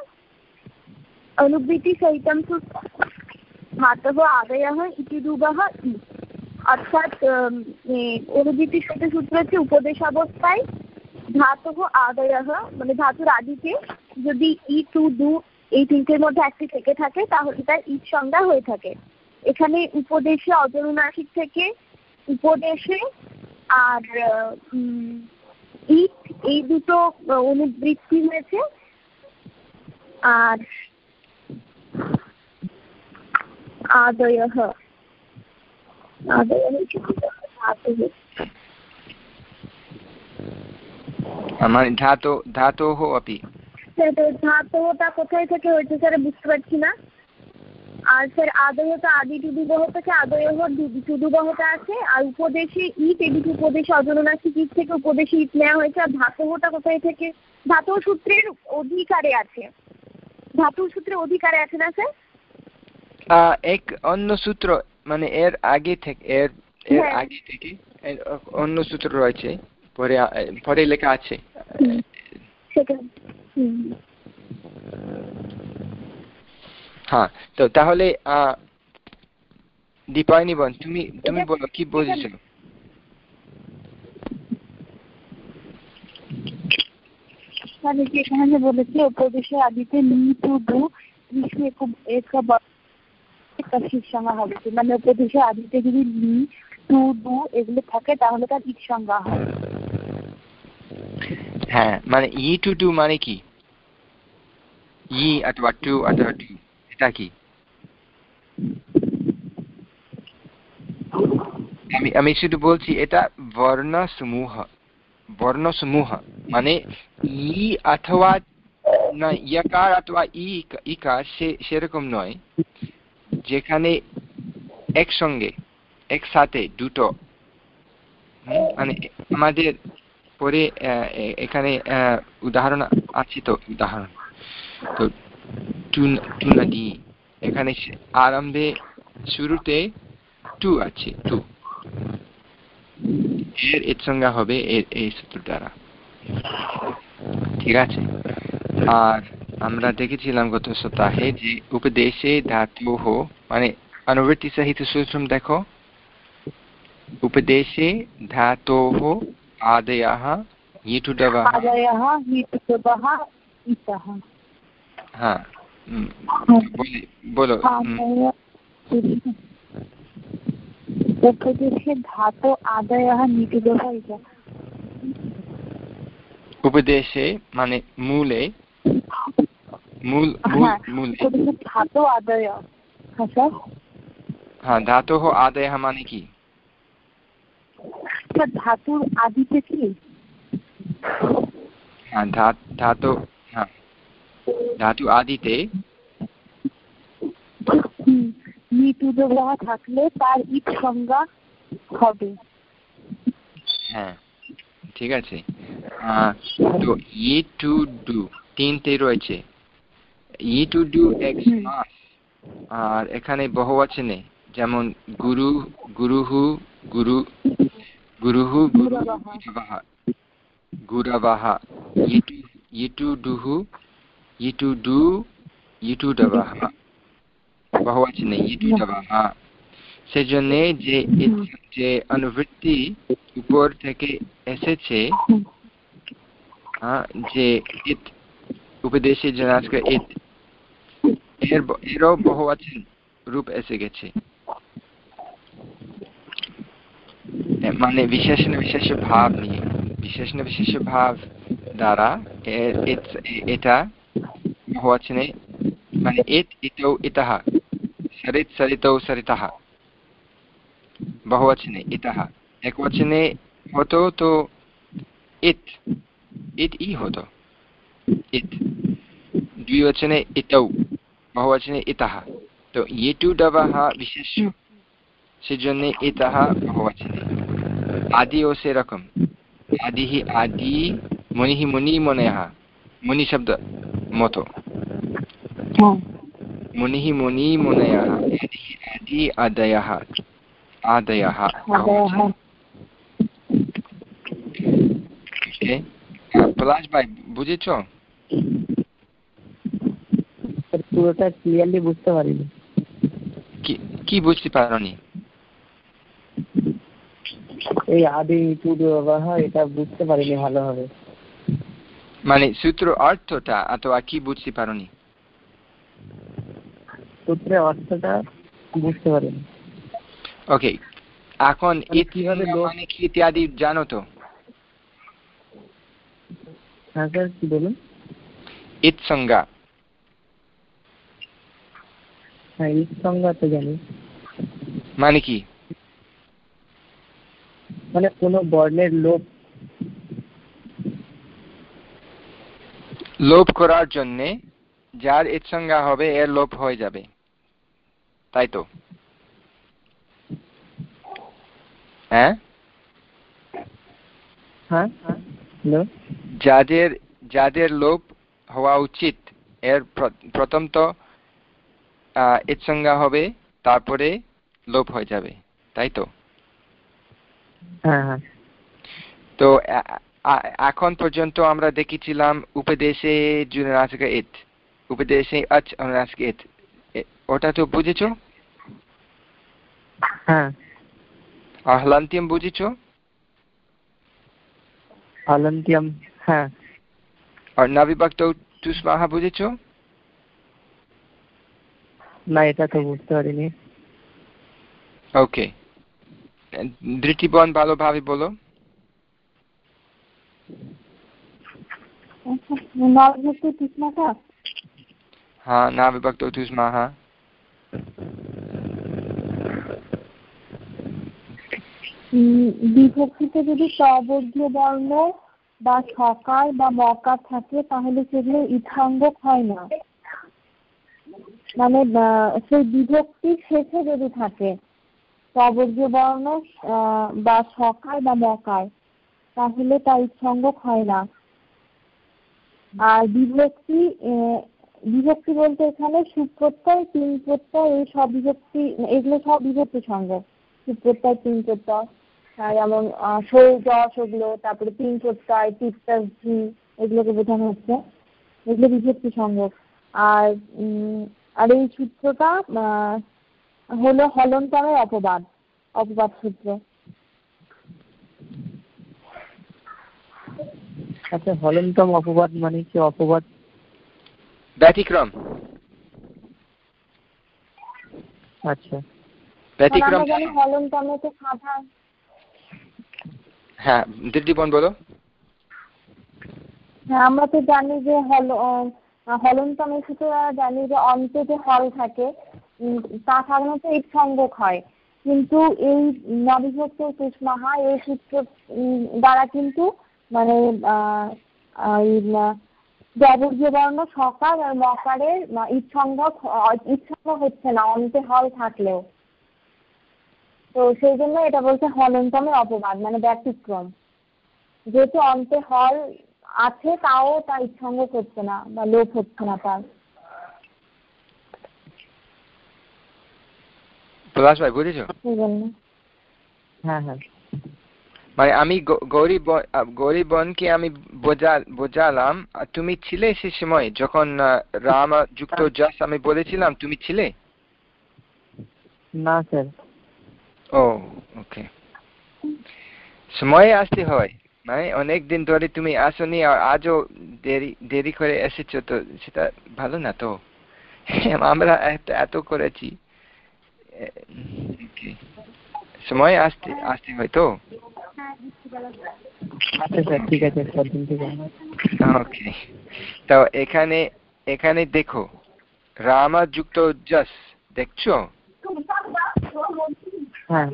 অনুবৃত্তিসহিतं ধাতः আদয়ः ইতি দুবः ই অর্থাৎ অনুবৃত্তির সাথে সূত্র হচ্ছে উপদেশাবস্থায় ধাতব আদয়ः মানে ধাতুর আদিতে যদি ই টু দু এই তিনটের মধ্যে একটি থেকে থাকে, তাহলে তার ঈদ সংজ্ঞা হয়ে থাকে। এখানে উপদেশে অজনুনাসিক থেকে উপদেশে আর ঈদ এই দুটো অনুবৃত্তি হয়েছে। আর আদয়ः আদয়ः মানে ধাতো ধাতোহ अपि। ধাতোটা কোথায় থেকে হয়েছে স্যার বুঝতে পারছি না আর স্যার আদয়তা আদি টুডুবহ থেকে আদয়হ টুডুবহটা আছে আর উপদেশে ইট এদিকে উপদেশে অজননাসিক ইট থেকে উপদেশে ইট নেওয়া হয়েছে আর ধাতবটা কোথায় থেকে ধাতু সূত্রের অধিকারে আছে ধাতু সূত্রের অধিকারে আছে না স্যার এক অন্য সূত্র মানে এর আগে থেকে এর এর হ্যাঁ। আগে থেকে অন্য সূত্র রয়েছে পরে পরে লেখা আছে। হ্যাঁ তো তাহলে আহ, দীপায়নি বোন তুমি তুমি বলো কি বুঝেছ? যেখানে বলেছে উপদেশে আদিতে নি টু ডু এক শীত সংজ্ঞা হবে মানে উপদেশে আদিতে যদি নি টু ডু এগুলো থাকে, তাহলে তার ঈদ সংজ্ঞা হয় মানে ই টু টু মানে কি? ই অথবা টু অথবা টু, এটা কি? আমি আমি শুধু বলছি এটা বর্ণ সমূহ বর্ণ সমূহ মানে ই অথবা না, ইয়কার অথবা ই ইকার সে, সেরকম নয়। যেখানে একসঙ্গে, একসাথে দুটো মানে আমাদের পরে এখানে উদাহরণ আছে তো, উদাহরণ। তো টু এখানে আরম্ভে শুরুতে টু আছে, টু। এর এর সঙ্গে হবে এর এই সূত্র দ্বারা। ঠিক আছে? আর আমরা দেখেছিলাম গত সপ্তাহে যে উপদেশে ধাতু হো মানে অনুবৃত্তি সহিত সূত্র দেখো उपदेशे धातोः आदयः ईटुडवः আদয়ः হিতবহ ইতः हाँ हम्म, बोले- बोलो हम्म, আদয় উপদেশে ধাতু আদয়ः নিটুবহ ইতः उपदेशे माने মূল হ্যাঁ, মূল ধাতু আদয় হ্যাঁ স্যার? হ্যাঁ ধাতোহ আদয়হ মানে কি? ধাতুর আদিতে কি? হ্যাঁ ধাতু হ্যাঁ ধাতু আদিতে থাকলে তার ইট সংজ্ঞা হবে। হ্যাঁ ঠিক আছে। তো ই টু ডু তিনটে রয়েছে। ই টু ডু এক্স আর এখানে বহু আছে যেমন গুরু গুরুহু গুরু গুরুহু ইটু ইটু দুহু ইটু ডু ইটু ইটু সেজন্য যে যে অনুবৃত্তি উপর থেকে এসেছে যে ইত উপদেশে জনাজকে ইত এর এরও বহুবচন রূপ এসে গেছে। মানে বিশেষণ বিশেষ ভাব নিয়ে বিশেষণ বিশেষ ভাব দ্বারা এটা বহুবচনে মানে এত ইতৌ ইতः সরিত, সরিতৌ সরিতः বহুবচনে ইতः একবচনে হতো তো ইত ইত ই হতো ইত দ্বিবচনে ইতৌ बहुवचने इतः तो ये टु डवः विशेष সেজন্য ইতः বহুবচনে আদি ও সেরকম আদি হি আদি মনি হি মুনি মনয়ः মুনি শব্দ মতো মুনি হি মুনি মনয়ः আদি হি আদি আদয়ः আদয়ः আদয়ः ওকে পলাশ ভাই বুঝেছ স্যার, পুরোটা ক্লিয়ারলি বুঝতে পারিনি। কি বুঝতে পারোনি? এই আদি ব্যবহার এটা বুঝতে পারিনি ভালোভাবে। মানে সূত্র অর্থটা অথবা কি বুঝতে পারোনি? সূত্রের অর্থটা বুঝতে পারিনি। ওকে এখন মানে কীভাবে মানে কি ইত্যাদি জানো তো? হ্যাঁ স্যার কি বলুন? ইত হ্যাঁ ঈদ সংজ্ঞা তো জানি। মানে কি? মানে কোনো বর্ণের লোপ লোপ করার জন্যে যার ইত সংজ্ঞা হবে এর লোপ হয়ে যাবে। তাই তো? হ্যাঁ? হ্যাঁ হ্যালো। যাদের যাদের লোভ হওয়া উচিত এর প্রথম তো এর সংজ্ঞা হবে তারপরে লোপ হয়ে যাবে। তাই তো? হ্যাঁ হ্যাঁ। তো এখন পর্যন্ত আমরা দেখেছিলাম উপদেশে জুনাসিকা উপদেশে আচ অনুনাসিকা ওটা তো বুঝেছ? হ্যাঁ। আর হলান্তিয়াম বুঝেছ? হলান্তিয়াম হ্যাঁ। আর নাবিভক্ত তুষ্মাহা বুঝেছ? না এটা তো বুঝতে পারিনি। ওকে দৃষ্টিবন ভালোভাবে বলো। হ্যাঁ না বিভক্ত তুষ্মাহা বিভক্তিতে যদি সবর্গীয় বর্ণ বা সকার বা মকার থাকে তাহলে সেগুলো ইথাঙ্গক হয় না। মানে সেই বিভক্তির শেষে যদি থাকে সবর্গীয় বর্ণ বা সকার বা মকার, তাহলে তা ইৎসঙ্গক হয় না। আর বিভক্তি বিভক্তি বলতে এখানে সুপ্রত্যয় তিন প্রত্যয় এই সব বিভক্তি, এগুলো সব বিভক্তি সঙ্গক। সুপ্রত্যয় তিন প্রত্যয় যেমন সৌজ ওগুলো তারপরে তিন প্রত্যয় তিপ্তাস, ঝি, এগুলোকে বোঝানো হচ্ছে। এগুলো বিভক্তি সঙ্গক। আর আর এই সূত্রটা হলো হলন্তমের অপবাদ অপবাদ সূত্র। আচ্ছা হলন্তম অপবাদ মানে কি অপবাদ? ব্যতিক্রম। আচ্ছা। ব্যতিক্রম। জানি হলন্তমে তো সাধারণ হ্যাঁ দিদি দিদিবন বলো। হ্যাঁ আমরা তো জানি যে হল হলন্তমে শুধু জানি যে অন্তে যে হল থাকে। তা সাধারণত এই সংযোগ হয়। কিন্তু এই নবিভক্ত কুষ্মাহা এই সূত্র দ্বারা কিন্তু মানে ব্যবর্গীয় বর্ণ সকার আর মকারের ইৎসঙ্গ ইৎসঙ্গ হচ্ছে না, অন্তে হল থাকলেও। তো সেই জন্য এটা বলছে হলন্তমের অপবাদ মানে ব্যতিক্রম। যেহেতু অন্তে হল আছে তাও তা ইৎসঙ্গ করছে না বা লোপ হচ্ছে না তার। পলাশ ভাই বুঝেছ? হ্যাঁ হ্যাঁ। মানে আমি গৌরী গৌরী বোনকে আমি বোঝালাম। তুমি ছিলে সে সময় যখন রাম যুক্ত জাস আমি বলেছিলাম তুমি ছিলে? না স্যার। ও ওকে। সময়ে আসতে হয়। মানে অনেক দিন ধরে তুমি আসনি আর আজও দেরি দেরি করে এসেছ তো সেটা ভালো না তো? <laughs> আমরা এত করেছি। সময় আসতে আসতে হয় তো? আচ্ছা ঠিক আছে ওকে। তো এখানে এখানে দেখো রামা যুক্ত জাস দেখছ? হ্যাঁ।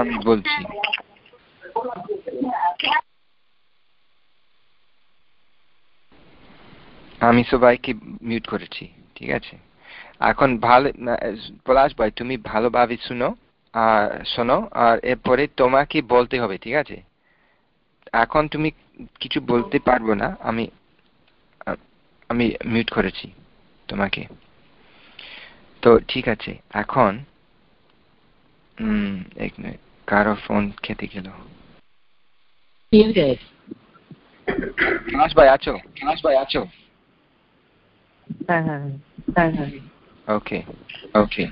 আমি বলছি। আমি সবাইকে মিউট করেছি, ঠিক আছে? এখন ভালো পলাশ ভাই, তুমি ভালোভাবে শুনো, আর শোনো, আর এরপরে তোমাকে বলতে হবে, ঠিক আছে? এখন তুমি কিছু বলতে পারব না, আমি আমি মিউট করেছি তোমাকে। তো ঠিক আছে, এখন এক মিনিট। কারও ফোন খেতে গেল। ক্লাস ভাই আছো? ক্লাস ভাই আছো? হ্যাঁ হ্যাঁ হ্যাঁ হ্যাঁ ওকে ওকে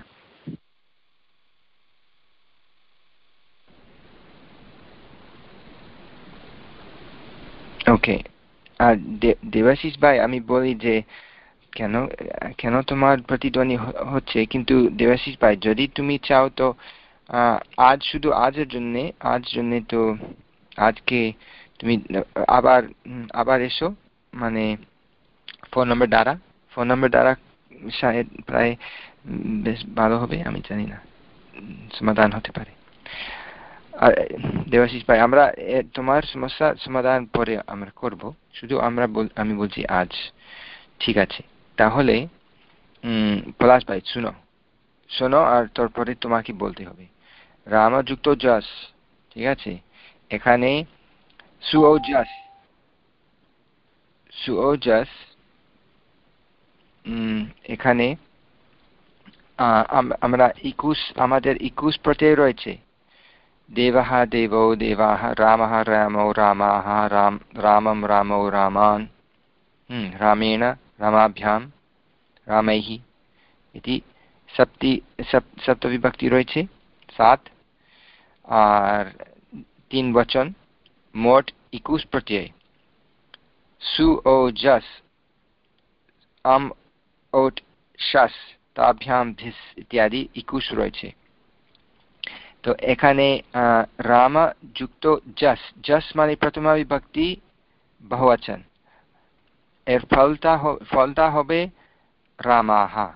ওকে আর দেবাশিস ভাই আমি বলি যে কেন কেন তোমার প্রতিধ্বনি হচ্ছে? কিন্তু দেবাশিস ভাই যদি তুমি চাও তো আজ শুধু আজের জন্যে, আজ জন্যে তো আজকে তুমি আবার আবার এসো মানে ফোন নম্বর দ্বারা। ফোন নম্বর দ্বারা শায়দ প্রায় বেশ ভালো হবে, আমি জানি না সমাধান হতে পারে। আর, দেবাশিস ভাই, আমরা তোমার সমস্যা সমাধান পরে আমরা করব। শুধু আমরা আমি বলছি আজ। ঠিক আছে। তাহলে পলাশ ভাই, শুনো। শোনো আর তারপরে তোমাকে বলতে হবে। রামযুক্ত জাস ঠিক আছে? এখানে সুওজাস সুওজাস এখানে আমরা একুশ আমাদের একুশ প্রত্যয় রয়েছে। দেবাহ, দেব, দেবাহ, রামহ, রামৌ, রামাহ, রাম রাম রামৌ, রামান রামেণ, রামাভ্যাম, রামৈহি ইতি সপ্তি, সপ্তবিভক্তি রয়েছে। সাত আর তিন বচন, মোট একুশ প্রত্যয়। সু ও জস আম ওট শাস তাভ্যাম ধিস ইত্যাদি একুশ রয়েছে। তো এখানে রাম যুক্ত জস জস মানে প্রথমা বিভক্তি বহুবচন। এর ফলতা ফলতা হবে রামাহা।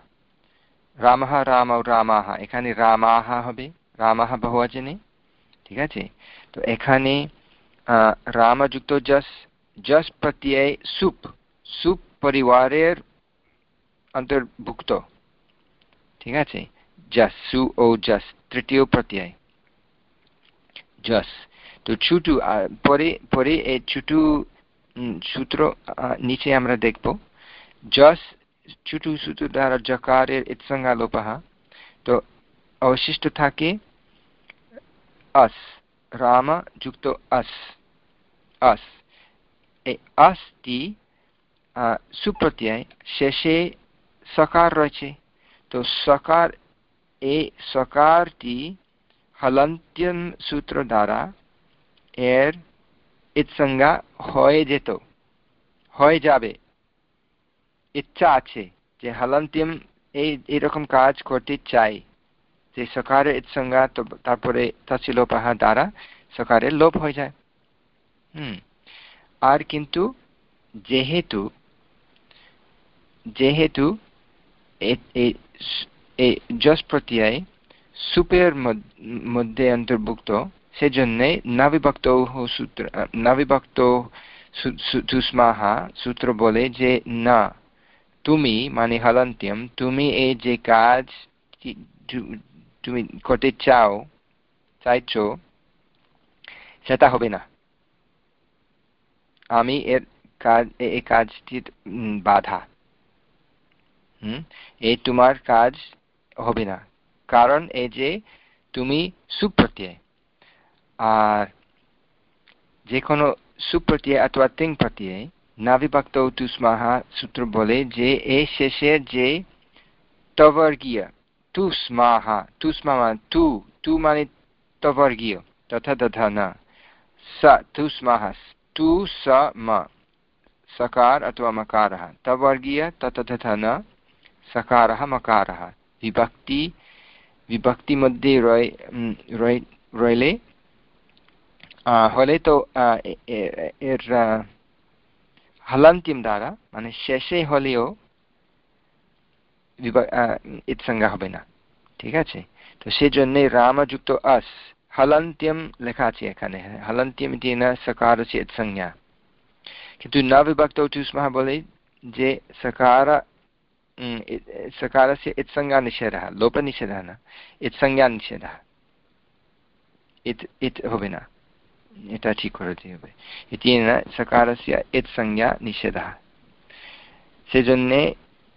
রামহ, রাম ও রামাহা। এখানে রামাহা হবে, রামাহা বহুবচনে। ঠিক আছে? তো এখানে রামযুক্ত জস জস প্রত্যয় সুপ সুপ পরিবারের অন্তর্ভুক্ত। ঠিক আছে? জস ও জস তৃতীয় প্রত্যয়। জস তো ছুটু পরে পরে এই ছুটু সূত্র নিচে আমরা দেখব। জস ছুটু সূত্র দ্বারা জকারের ইৎসঙ্গালোপः তো অবশিষ্ট থাকে আস, রাম যুক্ত আস আস। এই আসটি সুপ্রত্যয় শেষে সকার রয়েছে। তো সকার এই সকারটি হলন্ত্যন সূত্র দ্বারা এর ইৎসঙ্গা হয়ে যেত, হয়ে যাবে। ইচ্ছা আছে যে হলন্তিম এই এরকম কাজ করতে চাই যে সকারের ইৎসঙ্গা তারপরে তছিলোপাহা দ্বারা সকারের লোপ হয়ে যায়। হুম। আর কিন্তু যেহেতু যেহেতু এই যশ প্রত্যয় সুপের মধ্যে অন্তর্ভুক্ত, সেজন্যে নবিভক্ত সূত্র নবিভক্ত সুস্মাহা সূত্র বলে যে, না, তুমি মানে হলন্ত্যম, তুমি এই যে কাজ তুমি করতে চাও, চাইছো, সেটা হবে না। আমি এর কাজ, এই কাজটির বাধা। হুম? এই তোমার কাজ হবে না। কারণ এই যে তুমি সুপ্রত্যয় আর যে কোনো সুপ্রত্যয় অথবা তিং প্রত্যয় তুস্মাহা সূত্র বলে যে, এ শেষে যে তবর্গীয় তুস্মাহা তুস্মামা তু তু মানে তবর্গীয় তথা তথা না स तुस्मः तु स म सकार अथवा मकारः तवर्गीय तथा तथा न सकारः मकारः विभक्ति বিভক্তি রয় রইলে হলে তো এর হলান্তিম দ্বারা মানে শেষে হলেও ইৎসঙ্গা হবে না ঠিক আছে তো সেই জন্যে রামযুক্ত আস হলন্ত্যম লেখা আছে এখানে হলন্ত্যম ইতি না সকার চেত সংজ্ঞা কিন্তু না বিভক্ত তু স্মः বলে যে সকার सकारस्य इत्संज्ञानिषेधः लोपनिषेधः न इत्संज्ञानिषेधः इत् इत् होबे न এটা ঠিক করেছি হবে ইতিনা সকারস্য ইৎ সংজ্ঞা নিষেধः সেজন্যে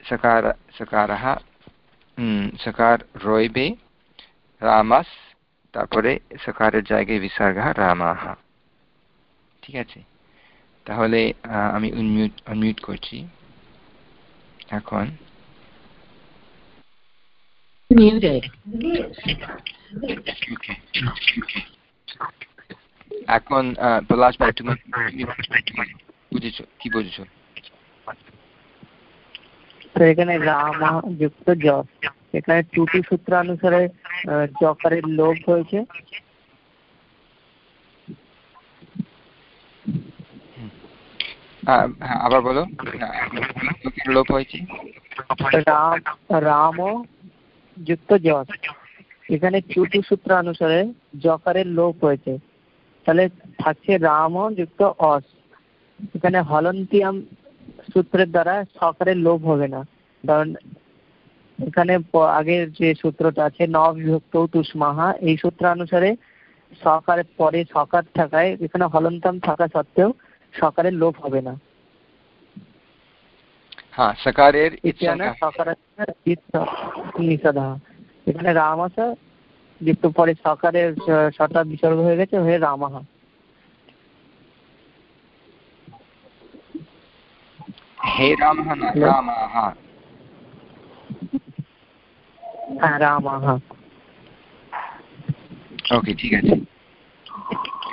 সকার সকারः সকার রইবে রামাস তারপরে সকারের জায়গায় বিসর্গ রামাহ। ঠিক আছে? তাহলে আমি উনমিউট আনমিউট করছি। এখন. এখন পলাশ ভাই তুমি বুঝেছ কি বুঝেছ? তো এখানে রাম যুক্ত যশ। এখানে ত্রুটি সূত্রানুসারে জকারের লোপ হয়েছে। আবার বলো। লোপ হয়েছে। রাম রাম যুক্ত যশ। এখানে চ্যুতি সূত্র অনুসারে জকারের লোপ হয়েছে। তাহলে থাকছে রাম যুক্ত অস। এখানে হলন্তিয়াম সূত্রের দ্বারা সকারের লোভ হবে না। কারণ এখানে আগের যে সূত্রটা আছে ন বিভক্ত তুষ্মাহা এই সূত্র অনুসারে সকারের পরে সকার থাকায় এখানে হলন্তম থাকা সত্ত্বেও সকারের লোভ হবে না। হ্যাঁ সকারের এখানে রাম আসা যেহেতু পরে সকারের ছটা বিসর্গ হয়ে গেছে হয়ে রামাহা। হে রামহ না রামাহা হ্যাঁ রামাহা ওকে ঠিক আছে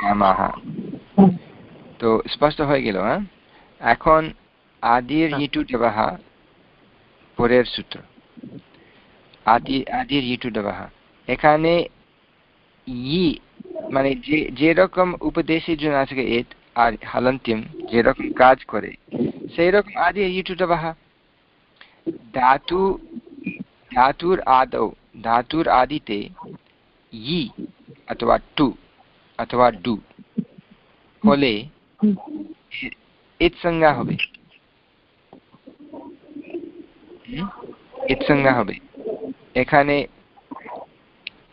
রামাহা তো স্পষ্ট হয়ে গেল হ্যাঁ এখন আদির ইটু দেবাহা পরের সূত্র আদি আদির ইটু দেবাহা এখানে ই মানে যে যেরকম উপদেশের জন্য আছে এট আর হালন্তিম যেরকম কাজ করে, সেই রকম আদি ইটু দেবাহা ধাতু, ধাতুর আদৌ, ধাতুর আদিতে ই অথবা টু অথবা ডু হলে ইৎসংজ্ঞা হবে। ইৎসংজ্ঞা হবে। এখানে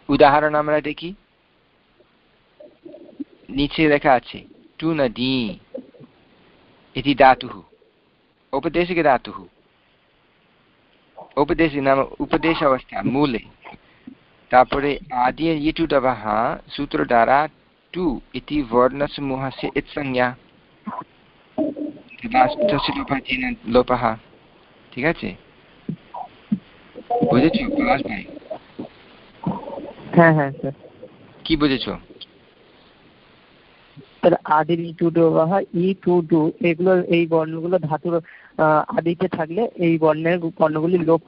উদাহরণ আমরা দেখি। নিচে লেখা আছে টু নদী इति धातुः औपदेशिकधातुः उपदेशि नाम उपदेश अवस्था मूले तापरे आदि यटु दवः सूत्रद्वारा टु इति वर्णसमूहस्य इत्संज्ञा तदा तस्य लोपः लोपः ঠিক আছে বুঝেছো পলাশ ভাই হ্যাঁ হ্যাঁ স্যার কি বুঝেছো আদির ই টু ডু ই টু ডু এগুলো এই বর্ণগুলো ধাতুর আদিতে থাকলে এই বর্ণের বর্ণগুলি লোপ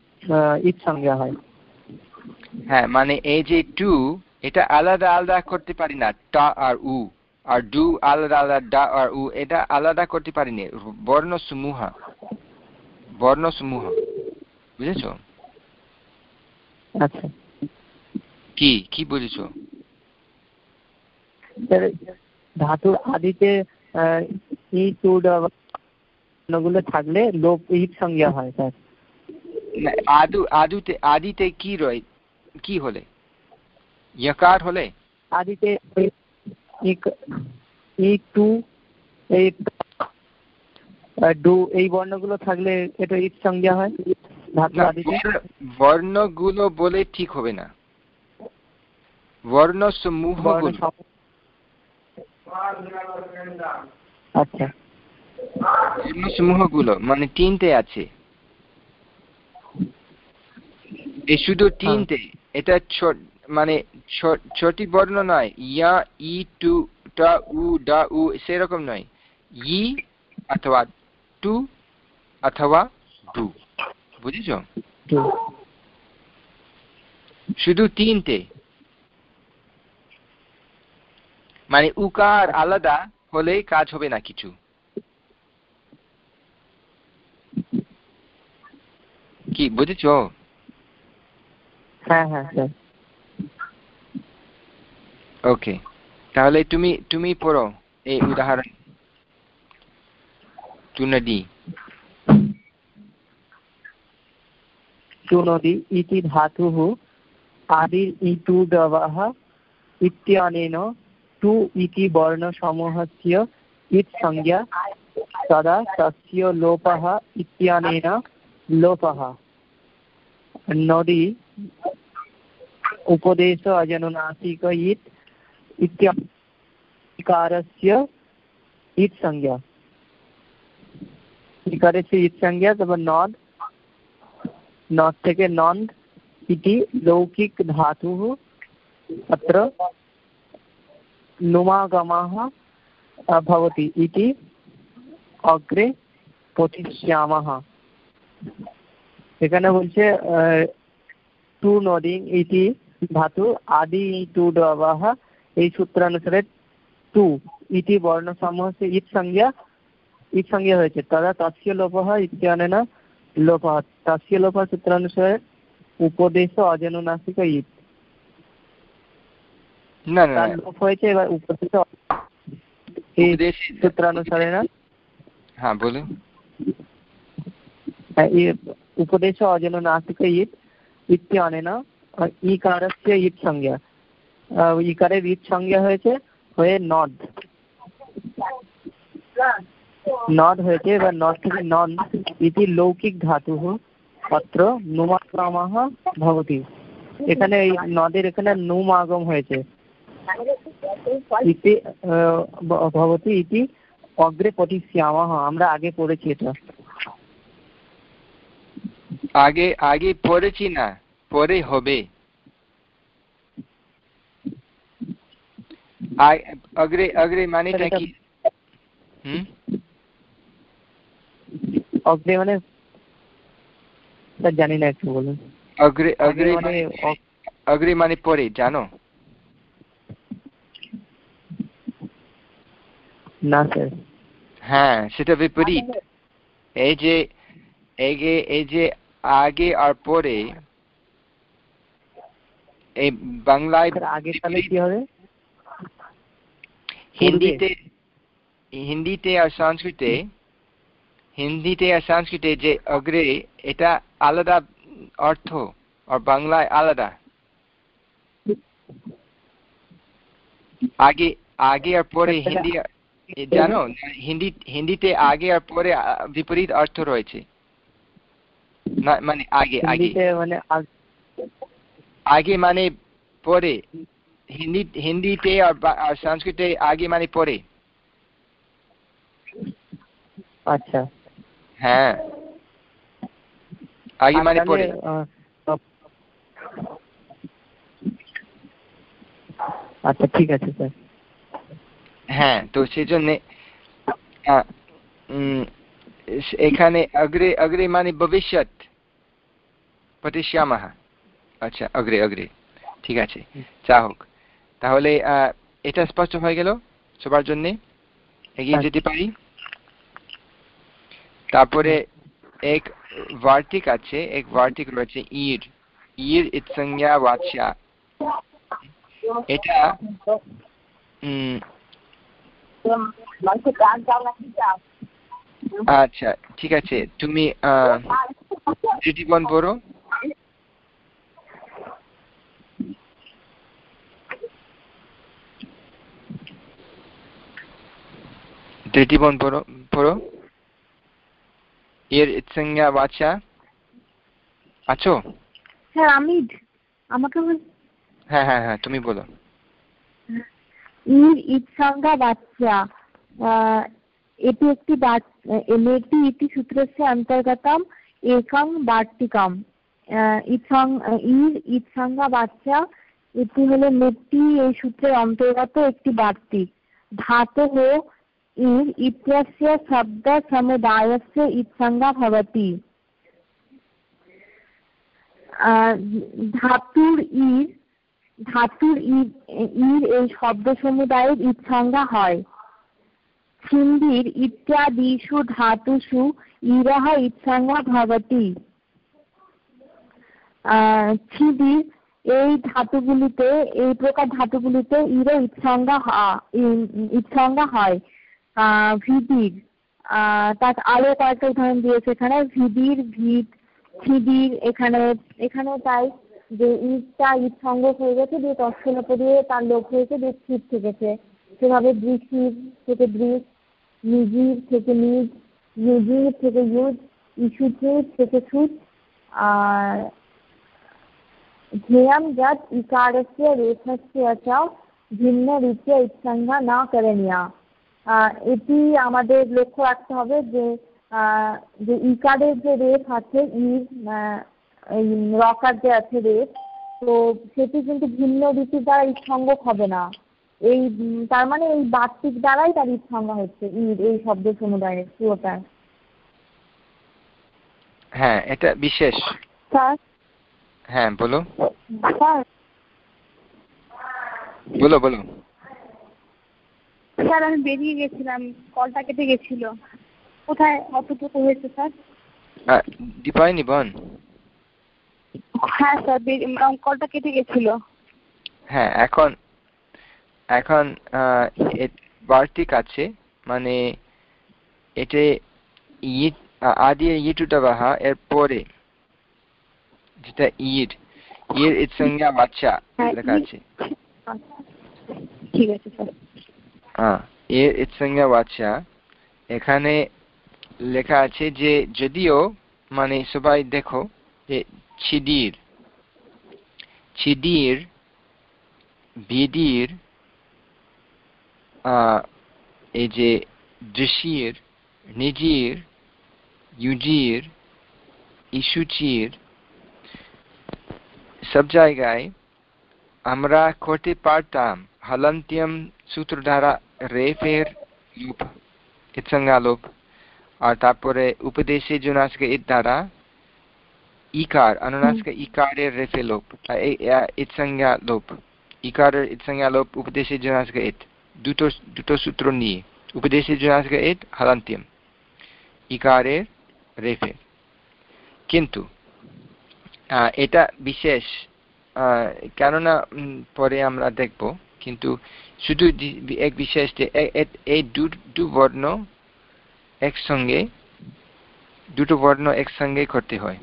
ইট সঙ্গে হয়। হ্যাঁ মানে এই যে টু এটা আলাদা আলাদা করতে পারি না টা আর উ। আর ডু আলাদা আলাদা ডা আর উ এটা আলাদা করতে পারি না বর্ণ সমূহ বর্ণ সমূহ বুঝেছ? আচ্ছা। কি? কি বুঝেছ? ধাতুর আদিতে গুলো থাকলে লোপ ইট সংজ্ঞা হয় স্যার। আদু আদুতে আদিতে কি রয় কি হলে? ইকার হলে? আদিতে ই টু এই ডু এই বর্ণগুলো থাকলে এটা ইট সংজ্ঞা হয় ধাতু আদিতে। বর্ণগুলো বলে ঠিক হবে না। বর্ণ সমূহ আচ্ছা। সমূহগুলো মানে তিনটে আছে। এই শুধু তিনটে এটা মানে ছোটি বর্ণ নয় ইয়া ই টু টা উ ডা উ সেরকম নয়। ই অথবা টু অথবা ডু বুঝেছ? শুধু তিনটে। মানে উকার আলাদা হলে কাজ হবে না কিছু। কি বুঝেছ? হ্যাঁ, হ্যাঁ হ্যাঁ ওকে তাহলে তুমি তুমি পড়ো এই উদাহরণ। টু নদী ইতি ধাতুহ আদির ইতু দেওয়া ইত্যাদি टु इति वर्णसमूहस्य इत् संज्ञा तदा तस्य लोपः इत्यनेन लोपः नदी उपदेश अजनुनासिक इत् इत्याकारस्य इत् संज्ञा इकारस्य इत् संज्ञा तब नद नद থেকে নন্দ इति लौकिक धातुः अत्र नुमागमः भवति इति অগ্রে পতিষ্যামহ এখানে বলছে টু নদিং ইতি ধাতু আদি টু ডাহ এই সূত্র অনুসারে টু ইতি বর্ণ সমূহ ইত সংজ্ঞা ইত সংজ্ঞা হয়েছে। তারা তদা তস্য লোপহ ইত্যানেন লোপহ। তাস্য লোপ সূত্র অনুসারে উপদেশ অজেন নাসিক ইত না না লোপ হয়েছে এবার উপদেশ সূত্রানুসারে না? হ্যাঁ বলুন। ইত্যনেন ইকারস্য ইট সংজ্ঞা। ইকারের ইট সংজ্ঞা হয়েছে হয়ে নদ। নদ হয়েছে এবার নদ থেকে নন। ইতি লৌকিক ধাতু পত্র নুমাক্রমः ভবতি। এখানে এই নদের এখানে নুম আগম হয়েছে। ইতি ভবতি ইতি অগ্রে পঠিষ্যামহ আমরা আগে পড়েছি এটা আগে আগে পড়েছি না পরে হবে অগ্রে অগ্রে মানে কি অগ্রে মানে জানি না একটু বলুন অগ্রে অগ্রে মানে অগ্রে মানে পরে জানো না স্যার। হ্যাঁ সেটা বিপরীত। এই যে এই যে আগে আর পরে এই বাংলায় আগে তাহলে কি হবে? হিন্দিতে হিন্দিতে আর সংস্কৃতে হিন্দিতে আর সংস্কৃতে যে অগ্রে এটা আলাদা অর্থ আর বাংলায় আলাদা। আগে আগে আর পরে হিন্দি জানো হিন্দি হিন্দিতে আগে আর পরে বিপরীত অর্থ রয়েছে। মানে আগে আগে। মানে আগে মানে পরে। হিন্দি হিন্দিতে আর সংস্কৃতে আগে মানে পরে। আচ্ছা। হ্যাঁ। আগে মানে পরে। আচ্ছা ঠিক আছে স্যার। হ্যাঁ তো সেই জন্য এখানে অগ্রে অগ্রে মানে ভবিষ্যৎ পতিশ্যামः আচ্ছা অগ্রে অগ্রে ঠিক আছে যা হোক। তাহলে এটা স্পষ্ট হয়ে গেল সবার জন্য? এগিয়ে যেতে পারি? তারপরে এক বার্তিক আছে এক বার্তিক রয়েছে ইর। ইর ইৎসংজ্ঞা বাচ্যা এটা আচ্ছা ঠিক আছে। তুমি জীবন পড়ো দৃষ্টিবন পড়ো পড়ো এর সংজ্ঞা বাচ্চা। আছো? হ্যাঁ আমি আমাকে হ্যাঁ হ্যাঁ হ্যাঁ তুমি বলো। ইর ঈদসংজ্ঞা বাচ্চা। এটি একটি মেটি ইতি সূত্রস্য অন্তর্গতম একং বার্তিকম। ঈদসং ইর ইৎসাঙ্গা বাচ্চা, এটি হলো মেটি এই সূত্রের অন্তর্গত একটি বার্তিক ধাতব ইর ইত্যস্য শব্দ সমুদায়স্য ঈদসংজ্ঞা ভবতি। ধাতুর ইর ধাতুর ইর এই শব্দ সমুদায়ের ইৎসংজ্ঞা হয়। ছিন্দির ইত্যাদিষু ধাতুষু ইরহ ইৎসংজ্ঞা ভবতি। ছিদির এই ধাতুগুলিতে, এই প্রকার ধাতুগুলিতে ইর ইৎসংজ্ঞা ইৎসংজ্ঞা হয়। ভিদির তার আরও কয়েকটা উদাহরণ দিয়েছে এখানে। ভিদির, ভিত ছিদির এখানে এখানে তাই। যে ঈদটা ঈদ সংগ্রহ হয়ে গেছে, দিয়ে তৎক্ষণাৎ দিয়ে তার লোক হয়েছে, দিয়ে ছিপ থেকেছে। সেভাবে বৃষ্টির থেকে বৃষ নিজির থেকে নিজ ইউজির থেকে ইউজ ইসুথুর থেকে ছুট আর ঝেয়াম জাত ইকারস্য, রেখাস্য চাও, ভিন্ন রীতি ইৎসংজ্ঞা না করে নেওয়া এটি আমাদের লক্ষ্য রাখতে হবে যে যে ইকারের যে রেখ আছে ই এই রকার যে আছে রেফ তো সেটি কিন্তু ভিন্ন রীতির দ্বারা ইৎসঙ্গক হবে না। এই তার মানে এই বার্তিক দ্বারাই তার ইৎসঙ্গ হচ্ছে ঈদ এই শব্দ সমুদায়ের পুরোটা। হ্যাঁ এটা বিশেষ। স্যার? হ্যাঁ বলো স্যার? বলো বলো স্যার আমি বেরিয়ে গেছিলাম কলটা কেটে গেছিল। কোথায় অতটুকু হয়েছে স্যার? দীপায়নি বন। হ্যাঁ স্যার কলটা কেটে গেছিল। হ্যাঁ এখন এখন বার্তিক আছে মানে ইট আদি ইটুটাবাহ এর পরে যেটা ইট ইর ইৎসংজ্ঞা বাচ্চা হ্যাঁ, লেখা আছে। ঠিক আছে স্যার। হ্যাঁ এর ইৎসংজ্ঞা বাচ্চা এখানে লেখা আছে যে যদিও মানে সবাই দেখো যে ছিদির ছিদির বিদির এই যে দৃশির, নিজির, ইউজির, ইসুচির, সব জায়গায় আমরা করতে পারতাম। হলন্ত্যম সূত্র দ্বারা রেফের লোপ লোপ, আর তারপরে উপদেশে জুনাসকে ইত দ্বারা ইকার অনুনাসকে ইকারের রেফে লোপ ইৎসংজ্ঞা লোপ ইকারের ইৎসংজ্ঞা লোপ উপদেশে জুনাসকে ইত দুটো দুটো সূত্র নিয়ে উপদেশে জুনাসকে ইত হলন্ত্যম ইকারের রেফে কিন্তু এটা বিশেষ কেননা পরে আমরা দেখব কিন্তু শুধু এক বিশেষ যে এই দু বর্ণ একসঙ্গে দুটো বর্ণ একসঙ্গে করতে হয়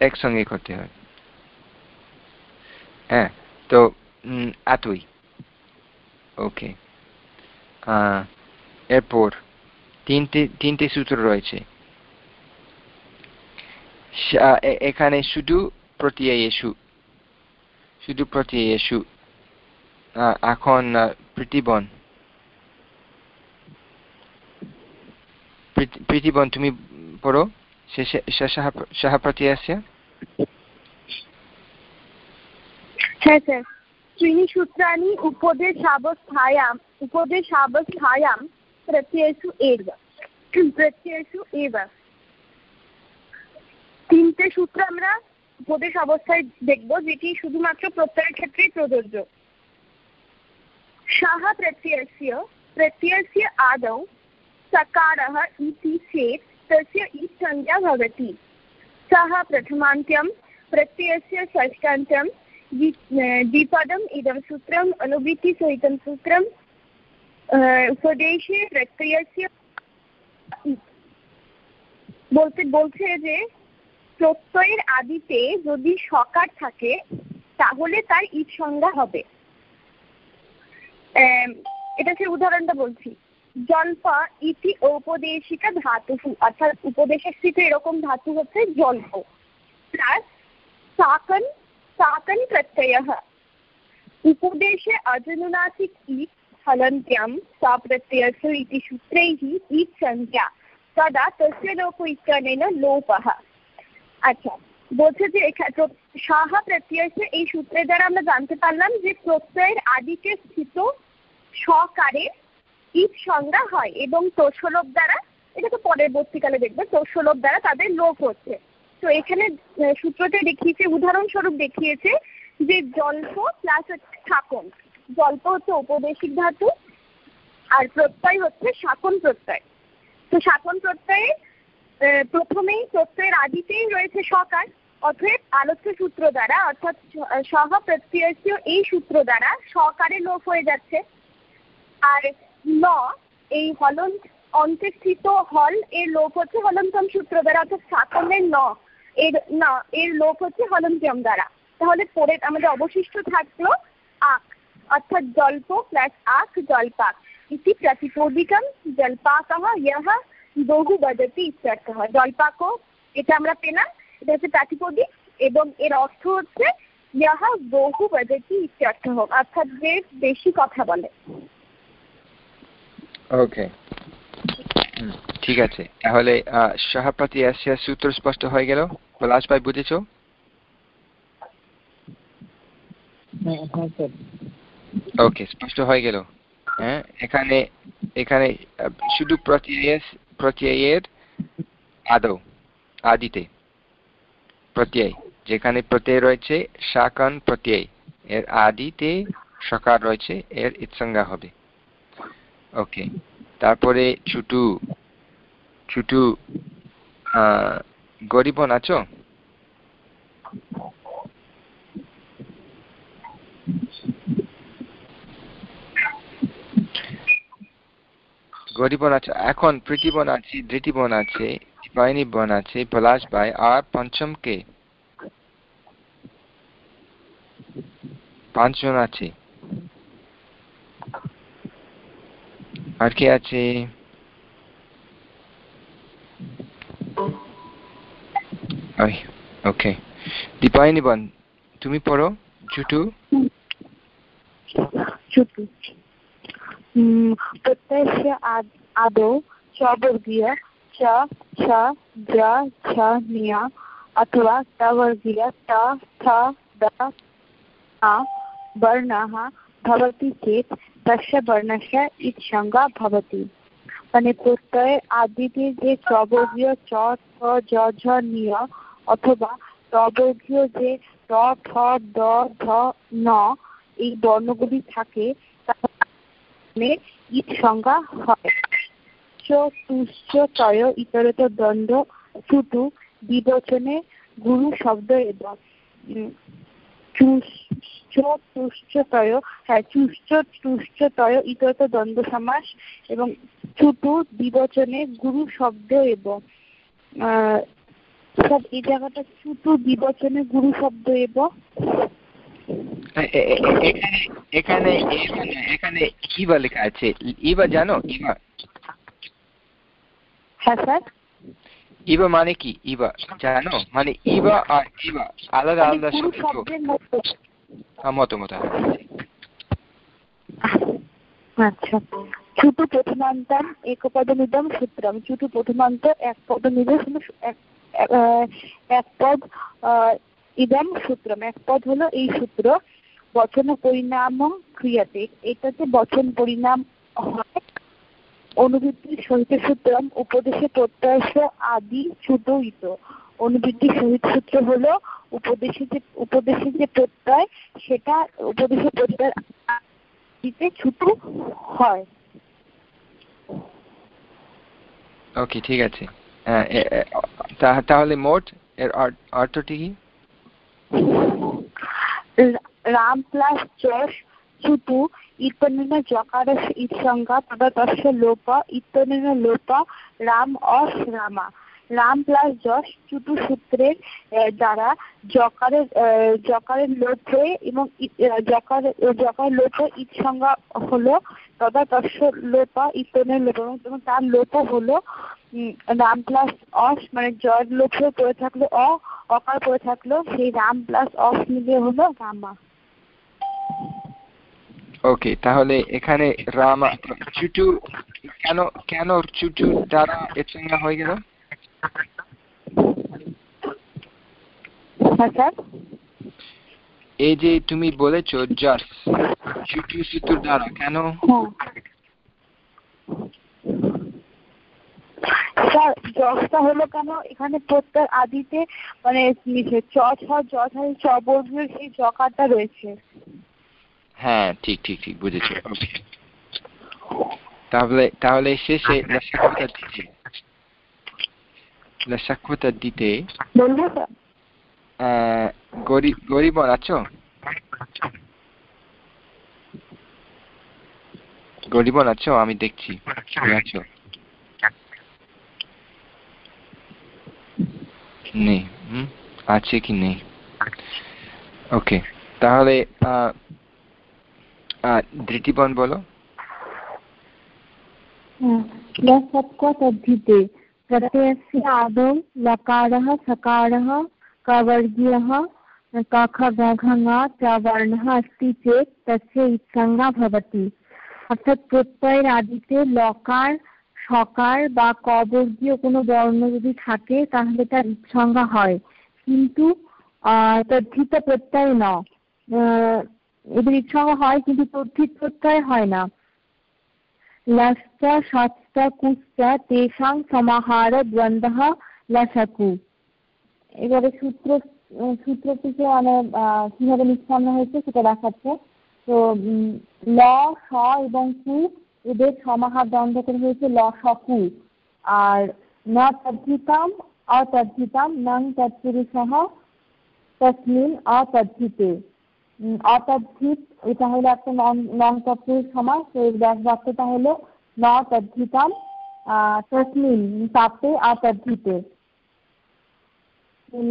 একসঙ্গে করতে হয়। হ্যাঁ তো এতই ওকে। এরপর তিনটে তিনটে সূত্র রয়েছে। এখানে শুধু প্রত্যয়েষু শুধু প্রত্যয়েষু এখন প্রীতিবন। প্রীতিবন, তুমি পড়ো। शशः शः प्रत्ययस्य त्रीणि सूत्राणि उपदेशावस्थायाम् उपदेशावस्थायां प्रत्ययेषु एव प्रत्ययेषु एव তিনটে সূত্র আমরা উপদেশ অবস্থায় দেখব, যেটি শুধুমাত্র প্রত্যয়ের ক্ষেত্রেই প্রযোজ্য। সাহা প্রত্যয়স্য প্রত্যয়স্য আদৌ সকারহ ইতি চেত तस्य ईत्संज्ञा भवति सः प्रथमान्त्यं प्रत्ययस्य षष्ठान्त्यं द्विपदम् इदं सूत्रम् अनुवृत्तिसहितं सूत्रं स्वदेशे प्रत्ययस्य বলতে বলছে যে প্রত্যয়ের আদিতে যদি সকার থাকে তাহলে তার ঈদ সংজ্ঞা হবে এটা সে উদাহরণটা বলছি জল্প ইতি ঔপদেশিকা ধাতু। অর্থাৎ উপদেশের স্থিত এরকম ধাতু হচ্ছে জল্প। প্লাস সাকন সাকন প্রত্যয়। উপদেশে অজনুনাসিক ঈদ ফলন্ত্যাম সপ্রত্যয়স্য ইতি সূত্রैः ঈদ সংজ্ঞা তদা তস্য লোপ ইত্যনেন লোপः। আচ্ছা বলছে যে সাহা প্রত্যয় এই সূত্রের দ্বারা আমরা জানতে পারলাম যে প্রত্যয়ের আদিতে স্থিত সকারে ঈদ সংজ্ঞা হয় এবং তোষলোপ দ্বারা, এটা তো পরবর্তীকালে দেখবে তোষলোপ দ্বারা তাদের লোপ হচ্ছে। তো এখানে সূত্রতে দেখিয়েছে, উদাহরণস্বরূপ দেখিয়েছে যে জল্প প্লাস শাকন। জল্প হচ্ছে উপদেশিক ধাতু আর প্রত্যয় হচ্ছে শাকন প্রত্যয়। তো শাকন প্রত্যয়ে প্রথমেই প্রত্যয়ের আদিতেই রয়েছে সকার, অতএব আলোচ্য সূত্র দ্বারা, অর্থাৎ সহ প্রত্যয় এই সূত্র দ্বারা সকারে লোপ হয়ে যাচ্ছে। আর ন, এই হলন অন্তে হল, এর লোপ হচ্ছে হলন্তম সূত্র দ্বারা, অর্থাৎ সাকনের ন, এর, না, এর লোপ হচ্ছে হলন্তম দ্বারা। তাহলে পরে আমাদের অবশিষ্ট থাকল আক, অর্থাৎ জল্প প্লাস আক, জলপাক। ইতি প্রতিপদিকম জলপাকः ইহ বহু বদতি ইত্যর্থ জলপাকও এটা আমরা পেলাম, এটা হচ্ছে প্রাতিপদিক এবং এর অর্থ হচ্ছে ইহ বহু বদতি ইত্যর্থ অর্থাৎ যে বেশি কথা বলে। ওকে ঠিক আছে। তাহলে সহপ্রতি আসিয়া সূত্র স্পষ্ট হয়ে গেল? পলাশ ভাই বুঝেছ? ওকে স্পষ্ট হয়ে গেল। হ্যাঁ এখানে এখানে শুধু প্রত্যয় প্রত্যয়ের আদৌ আদিতে। প্রত্যয় যেখানে প্রত্যয় রয়েছে শাকান প্রত্যয়। এর আদিতে সকার রয়েছে এর ইৎসংজ্ঞা হবে। ওকে। তারপরে ছুটু। ছুটু গরিবন আছো? গরিবন আছে। এখন প্রীতিবন আছে ধৃতিবন আছে, বাহিনী বন আছে, পলাশ ভাই, আর পঞ্চম কে? পাঁচজন আছে। Archeace. ওকে দীপায়নি বন তুমি পড়ো জুটু জুটু প্রত্যয়স্য আদৌ স্ববর্গীয় চ ছ জ ছ নিয়া अथवा तवर्गीय त थ द वर्णः ভবতি চেত तस्य वर्णस्य इत्संज्ञा भवति মানে প্রত্যয়ের আদিতে যে চবর্গীয় চ ছ জ ঝ নিয় অথবা তবর্গীয় যে ট ঠ দ ধ ন এই বর্ণগুলি থাকে তাহলে ইট সংজ্ঞা হয় তুশ্চ তয় ইতরত দ্বন্দ্ব ছুটু বিবচনে গুরু শব্দ এবং তুশ্চতয় হ্যাঁ চুশ্চ তুশ্চতয় ইতরত দ্বন্দ্ব সমাস এবং ছুটু বিবচনে গুরু শব্দ এবং। সব এই জায়গাটা ছুটু বিবচনে গুরু শব্দ এবং। এখানে এখানে ইবা লেখা আছে? ইবা জানো? ইবা হ্যাঁ স্যার? ইবা মানে কি? ইবা জানো? মানে ইবা আর ইবা আলাদা মানে আলাদা শব্দ। মতো মতো আচ্ছা। চুটু প্রথমান্তম একপদমিদম সূত্রম। চুটু প্রথমান্ত এক পদমিদম এক পদ ইদম সূত্রম। এক পদ হলো এই সূত্র বচন পরিণাম ক্রিয়াতে। এটাতে বচন পরিণাম হয়। অনুবৃত্তির সহিত সূত্রম উপদেশে প্রত্যয় আদি অনুবৃত্তির সহিত সূত্র হলো উপদেশে যে উপদেশে যে প্রত্যয় সেটা উপদেশে প্রত্যয় দিতে ছোট হয়। ওকে ঠিক আছে। তাহলে মোট এর অর্থটি কি? রাম প্লাস যশ ইত্যনেন জকারস্য ইৎসংজ্ঞা তদা তস্য লোপ ইত্যনেন লোপ, রাম অস রামা। রাম প্লাস যশ চুটু সূত্রের দ্বারা জকারের জকারের লোপ হয়ে এবং জকার জকার লোপ ইৎসংজ্ঞা হলো তদা তস্য লোপ ইত্যনের লোপ এবং তার লোপ হলো রাম প্লাস অস মানে জয়ের লোপ হয়ে পড়ে থাকল, অ অকার পড়ে থাকল, সেই রাম প্লাস অস মিলিয়ে হলো রামা। ওকে তাহলে এখানে রামা চুটু কেন কেন চুটু দ্বারা এর সঙ্গে হয়ে গেল? এই যে তুমি বলেছ জাস চুটু সুতুর দ্বারা কেন? জসটা হলো কেন? এখানে প্রত্যেক আদিতে মানে চ ছ জ ছ বর্গের সেই জকারটা রয়েছে। হ্যাঁ ঠিক ঠিক ঠিক বুঝেছি। তাহলে তাহলে শেষে লসাক্ষতা দিতে। গরিব আছো? গরিব আছো? আমি দেখছি। আছো? নেই আছে কি নেই? ওকে তাহলে ধৃতিবন বলো तद्धिते प्रत्ययस्य आदौ लकारः सकारः कवर्गीयः कख गघङा च वर्णः अस्ति चेत् तस्य इत्संज्ञा भवति অর্থাৎ প্রত্যয়ের আদিতে লকার সকার বা কবর্গীয় কোনো বর্ণ যদি থাকে তাহলে তার ইৎসংজ্ঞা হয় কিন্তু তদ্ধিত প্রত্যয় ন এদের ইৎসংজ্ঞা হয়, কিন্তু তদ্ধিত প্রত্যয় হয় না। লস্ত সস্ত কুস্ত তেষাং সমাহার, দ্বন্দ্ব, লসাকু। এবারে সূত্র সূত্রটিকে মানে কীভাবে নিষ্পন্ন হয়েছে সেটা দেখাচ্ছে। তো ল, স এবং কু, এদের সমাহার দ্বন্দ্ব করে হয়েছে ল সকু আর ন, তদ্ধিতাম, অতদ্ধিতাম, নং তৎপুরুষহ তসমিন অতদ্ধিতে। অতদ্ধিত, এটা হলো একটা নন তৎপুরুষ সমাস এর ব্যাস বাক্যটা হলো ন তদ্ধিতাম তসমিন তাতে অতদ্ধিতে।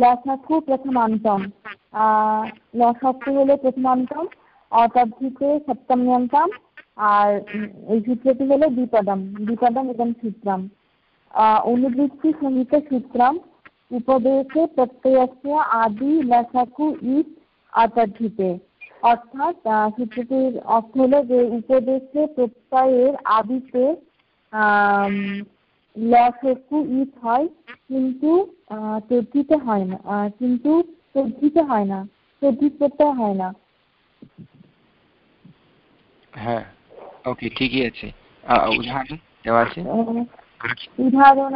লসাখু প্রথমান্তম লসাখু হলো প্রথমান্তম, অতদ্ধিতে সপ্তম্যন্তম, আর এই সূত্রটি হলো দ্বিপদম দ্বিপদম এবং সূত্রম। অনুবৃত্তি সংগীত সূত্রম, উপদেশে প্রত্যয়স্য আদি লসাখু ইট অতদ্ধিতে অর্থাৎ সূত্রটির অর্থ হলো যে উপদেশে প্রত্যয়ের আদিতে লসকু ইট হয় কিন্তু তদ্ধিতে হয় না কিন্তু তদ্ধিতে হয় না তদ্ধিত প্রত্যয় হয় না। হ্যাঁ ওকে ঠিকই আছে। উদাহরণ দেওয়া আছে? উদাহরণ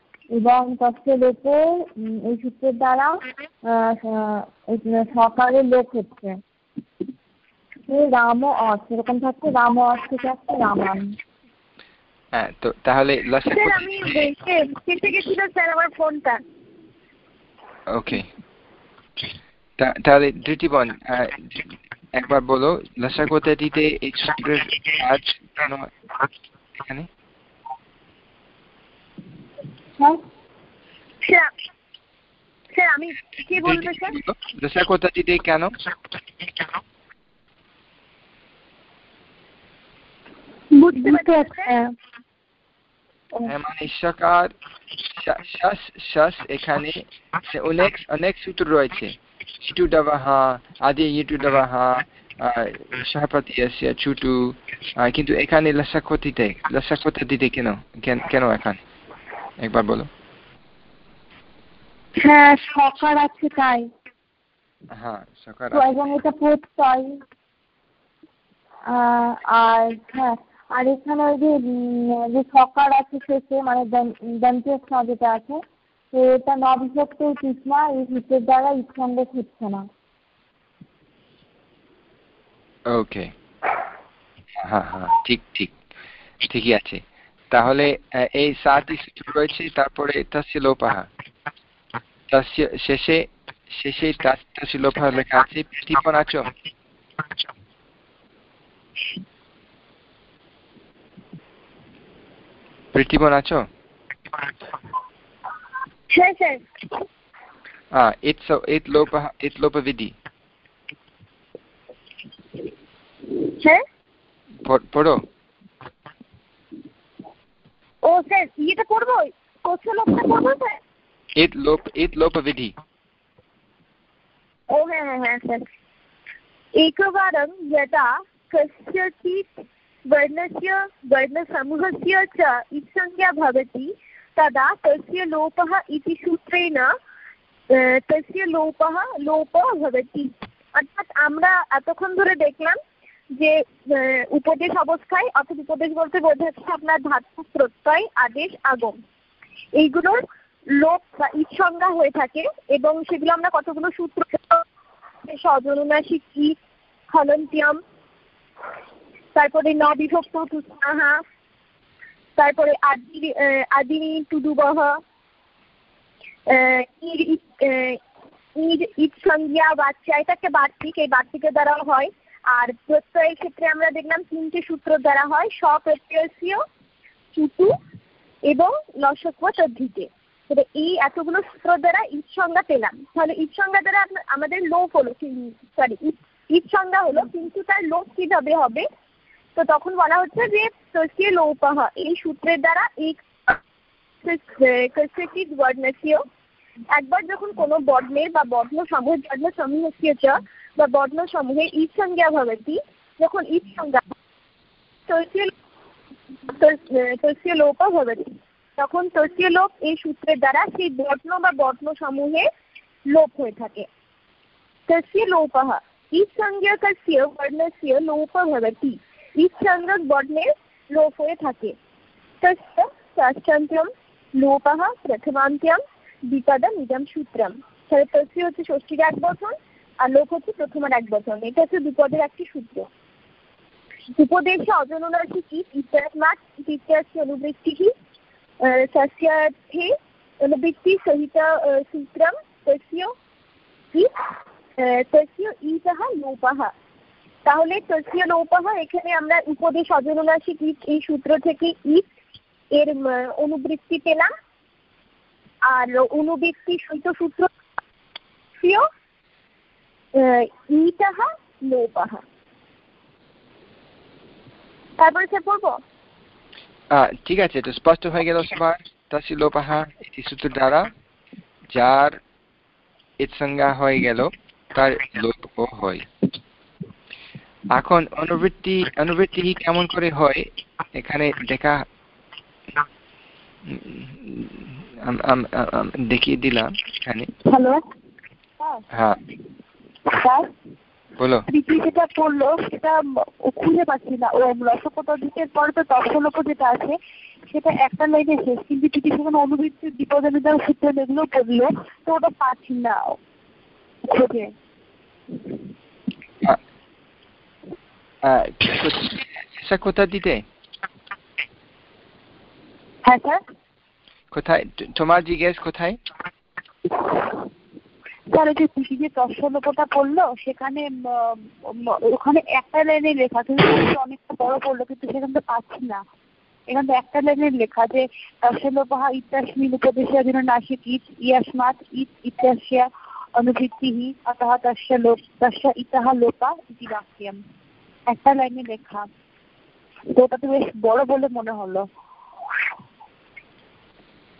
এবং তস্যের লোপে এই সূত্রের দ্বারা সকারের লোক হচ্ছে। রাম অস এরকম থাকছে রাম অস থেকে আসছে রামান হ্যাঁ তো তাহলে আমি গেছিল স্যার আমার ফোনটা। ওকে। তাহলে ধৃতিবন একবার বলো লসাগতাটিতে এই সূত্রের কাজ কেন এখানে? স্যার? আমি কি বলব স্যার? লসাগতাটিতে কেন? বুঝতে মানে সকার শাস শাস এখানে অনেক অনেক সূত্র রয়েছে। ইটু ডবাহ আদি ইটু ডবাহ সহপ্রতীয়স্য ছুটু কিন্তু এখানে লসাক্ষতিতে লসাক্ষতিতে কেন কেন এখানে? একবার বলো। হ্যাঁ সকার আছে তাই। হ্যাঁ সকার এবং এটা প্রত্যয় আর হ্যাঁ আর এখানে ওই যে যে সকার আছে শেষে মানে দন্তের যেটা আছে তো এটা নবিভক্ত তৃষ্ণা এই সূত্রের দ্বারা ইচ্ছন্দেশ হচ্ছে না। ওকে হ্যাঁ হ্যাঁ ঠিক ঠিক ঠিকই আছে। তাহলে এই সূত্র রয়েছে তারপরে তস্য লোপাহা। তস্য শেষে শেষে তস্য লোপাহা লেখা আছে প্রীতিপন আছো আছো হ্যাঁ স্যার। হ্যাঁ ইটস ইট লোপः ইট লোপবিধি। হ্যাঁ? পড়ো। ও স্যার ইয়েটা পড়বো কোথ লোকটা পড়বো স্যার ইট লোপ ইট লোপবিধি ओ हाँ हाँ हाँ सर एकवारं यदा कस्यचित् वर्णस्य वर्णसमूहस्य च इत्संज्ञा भवति तदा तस्य लोपः इति सूत्रेण তস্য লোপः লোপ ভবতি অর্থাৎ আমরা এতক্ষণ ধরে দেখলাম যে উপদেশ অবস্থায় অর্থাৎ উপদেশ বলতে বোঝাচ্ছে আপনার ধাতু প্রত্যয়, আদেশ, আগম। এইগুলোর লোপ বা ইৎসংজ্ঞা হয়ে থাকে এবং সেগুলো আমরা কতগুলো সূত্র সজনুনাসিক ইট খলন্তিয়াম, তারপরে ন বিভক্ত তুস্নাহা তারপরে আদি আদিনি টুডুবহ ইট সংজ্ঞা, বাচ্চা, এটা একটা বার্তিক এই বার্তিকের দ্বারা হয়। আর প্রত্যয়ের ক্ষেত্রে আমরা দেখলাম তিনটে সূত্র দ্বারা হয় স্বপ্রত্যয়সীয় চুটু এবং লসকোয়া তদ্ধিতে এই এতগুলো সূত্র দ্বারা ঈদ সংজ্ঞা পেলাম। তাহলে ঈদ সংজ্ঞা দ্বারা আমাদের লোপ হলো সরি ঈদ সংজ্ঞা হলো, কিন্তু তার লোপ কীভাবে হবে? তো তখন বলা হচ্ছে যে তস্য লোপহ এই সূত্রের দ্বারা এই কস্যচিৎ বর্ণস্য একবার যখন কোনো বর্ণের বা বর্ণ সমূহ বর্ণ সমূহস্য চ বা বর্ণসমূহে ঈৎসংজ্ঞা ভবতি যখন ঈৎসংজ্ঞা তস্য লোপ ভবতি তখন তস্য লোপ এই সূত্রের দ্বারা সেই বর্ণ বা বর্ণসমূহে লোপ হয়ে থাকে। তস্য লোপহ ঈৎসংজ্ঞকস্য বর্ণস্য লোপ ভবতি ঈৎসংজ্ঞক বর্ণের লোপ হয়ে থাকে। তস্য লোপাহা লোপহ প্রথমান্ত্যম বিপদম ইদম সূত্রম। তাহলে তস্য হচ্ছে ষষ্ঠীর এক বচন আর লোক হচ্ছে প্রথম আর এক বছর। এটা হচ্ছে বিপদের একটি সূত্র। উপদেশে অজননার্থী কি? বিদ্যাত্মাক বিদ্যার্থী অনুবৃত্তি কি? স্বাস্থ্যার্থে অনুবৃত্তি সহিত সূত্রম তস্য কি? তস্য ইতহ লোপহ তাহলে তস্য লোপহ এখানে আমরা উপদেশ অজননার্থী কি? এই সূত্র থেকে ইট এর অনুবৃত্তি পেলাম। আর অনুবৃত্তি সহিত সূত্র ইতः লোপः তারপরে সে পড়ব? ঠিক আছে তো স্পষ্ট হয়ে গেল সবার তস্য লোপः ইতি সূত্র দ্বারা যার ইৎসংজ্ঞা হয়ে গেল তার লোপও হয়। এখন অনুবৃত্তি অনুবৃত্তি কেমন করে হয় এখানে দেখা দেখিয়ে দিলাম এখানে। হ্যাঁ। স্যার বলো। যেটা পড়ল সেটা খুঁজে পাচ্ছি না। পরে তো যেটা আছে সেটা একটা লাইনে শেষ কিন্তু সেখানে অনুবৃত্তি সূত্র এগুলো পড়ল তো ওটা পাচ্ছি না খুঁজে। কোথা দিতে? হ্যাঁ স্যার। কোথায়? তোমার জিজ্ঞেস কোথায়? ওই যে পড়ল, সেখানে ওখানে একটা লাইনে লেখা কিন্তু অনেকটা বড় পড়ল, কিন্তু সেখানে পাচ্ছি না। এখানে তো একটা লাইনে লেখা যে ইত্যাস্মিন উপদেশে অধীন নাসিক ইয়াসমাত, ইত ইত্যাস্য বাক্যম। একটা লাইনে লেখা। তো ওটা তো বেশ বড় বলে মনে হলো।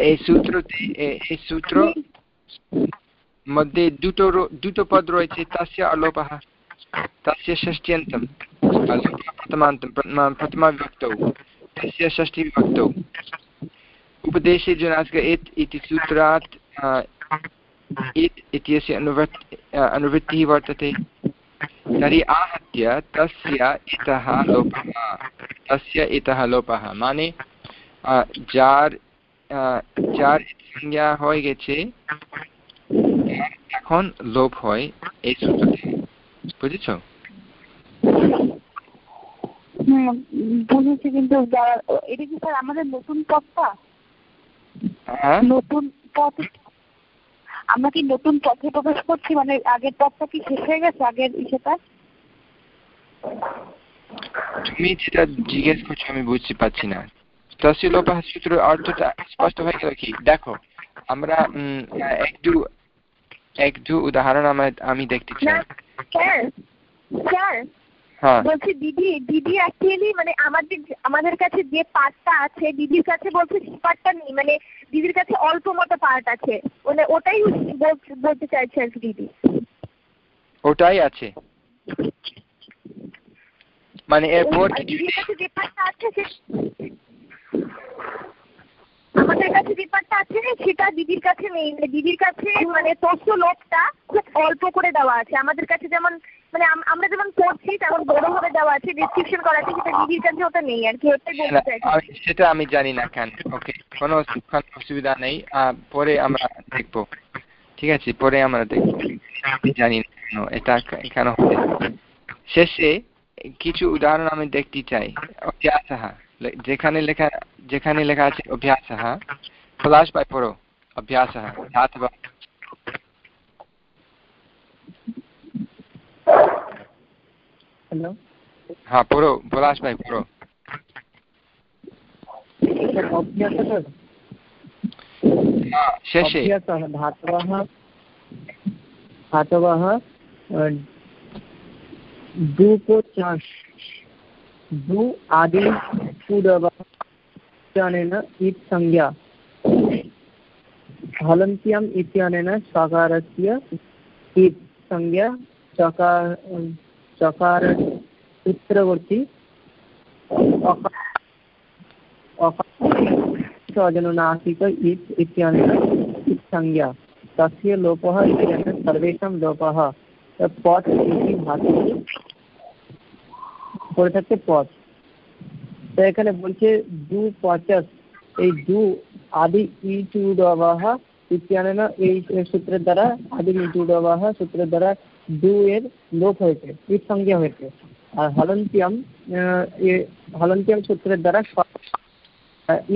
এই সূত্রটি এ- এই সূত্র মধ্যে দুটো রো- দুটো পদ রয়েছে তস্য অলোপः তস্য ষষ্ঠ্যন্তম অলোপः প্রথমান্তম প্র- প্রথমা বিভক্তौ तस्य षष्ठीविभक्तौ उपदेशे जनास्क इत् इति सूत्रात् अ, इत् इत्यस्य अनुवृत् अ, अनुवृत्तिः वर्तते तर्हि आहत्य तस्य इतः लोपः तस्य इतः লোপः মানে আ, যার যার সংজ্ঞা হয়ে গেছে এখন লোভ হয় এই সূত্র থেকে বুঝেছ কিন্তু এটা কি স্যার আমাদের নতুন পথটা? হ্যাঁ? নতুন পথ? আমরা কি নতুন পথে প্রবেশ করছি? মানে আগের পথটা কি শেষ হয়ে গেছে আগের ইসেটা? তুমি যেটা জিজ্ঞেস করছ আমি বুঝতে পারছি না। তস্য লোপः সূত্র অর্থটা স্পষ্ট হয়ে গেল কি? দেখো আমরা উম, এক দু এক দু উদাহরণ আমি দেখতে চাই। হ্যাঁ। বলছি দিদি দিদি অ্যাকচুয়ালি মানে আমাদের আমাদের কাছে যে পার্টটা আছে দিদির কাছে বলছে সেই পার্টটা নেই মানে দিদির কাছে অল্প মতো পার্ট আছে। মানে ওটাই বল- বলতে চাইছে আর কি দিদি। ওটাই আছে। মানে এরপর কিছু দিদির কাছে যে পার্টটা আছে সে আমাদের কাছে যে পার্টটা আছে সেটা দিদির কাছে নেই। মানে দিদির কাছে মানে তথ্য লোকটা খুব অল্প করে দেওয়া আছে। আমাদের কাছে যেমন মানে আমরা যেমন পড়ছি তেমন বড় ভাবে দেওয়া আছে ডিসক্রিপশন করা আছে সেটা দিদির কাছে ওটা নেই আর কি। ওটাই বলতে চাইছি। সেটা আমি জানি না কেন। ওকে কোনো অসুবিধা নেই। পরে আমরা দেখব। ঠিক আছে পরে আমরা দেখব। আমি জানি না এটা কেন শেষে কিছু উদাহরণ আমি দেখতে চাই। আচ্ছা লে- যেখানে লেখা যেখানে লেখা আছে অভ্যাসः পলাশ বাই পড়ো অভ্যাস ধাতবা হ্যাঁ পড়ো পলাশ ভাই পড়ো শেষে ধাতবः ধাতবः দুপো চাষ भू इत्यनेन संज्ञा हलन्त्यम् इत्यनेन सकारस्य संज्ञा चकार चकार सूत्रवर्ति अजनुनासिक इत्यनेन संज्ञा तस्य लोपः इत्यनेन सर्वेषां लोपः। इति করে থাকছে পথ। তো এখানে বলছে, দু পচাশ এই দু আদি ইটুডবাহ ইত্যানেন এই সূত্রের দ্বারা, আদি ইটুডবাহ সূত্রের দ্বারা দু এর লোপ হয়েছে ইট সংজ্ঞা হয়েছে। আর হলন্তিয়াম হলন্তিয়াম সূত্রের দ্বারা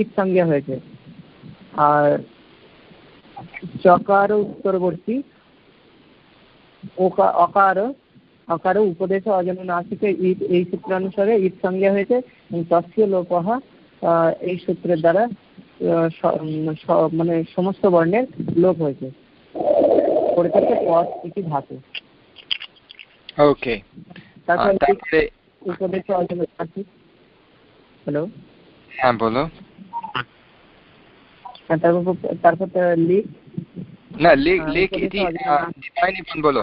ইট সংজ্ঞা হয়েছে। আর চকার উত্তরবর্তী অকার অকার উপদেশ অজনুনাসিকে ঈদ এই সূত্রানুসারে ঈদ সংজ্ঞা হয়েছে তস্য লোপহ এই সূত্রের দ্বারা মানে সমস্ত বর্ণের লোপ হয়েছে। পড়ে থাকে পদ একটি ধাতু। ওকে তারপরে উপদেশ অজনুনাসিক হ্যালো হ্যাঁ বলো। তারপর তারপর লিখ। না লিখ লিখ ইতি বন বলো।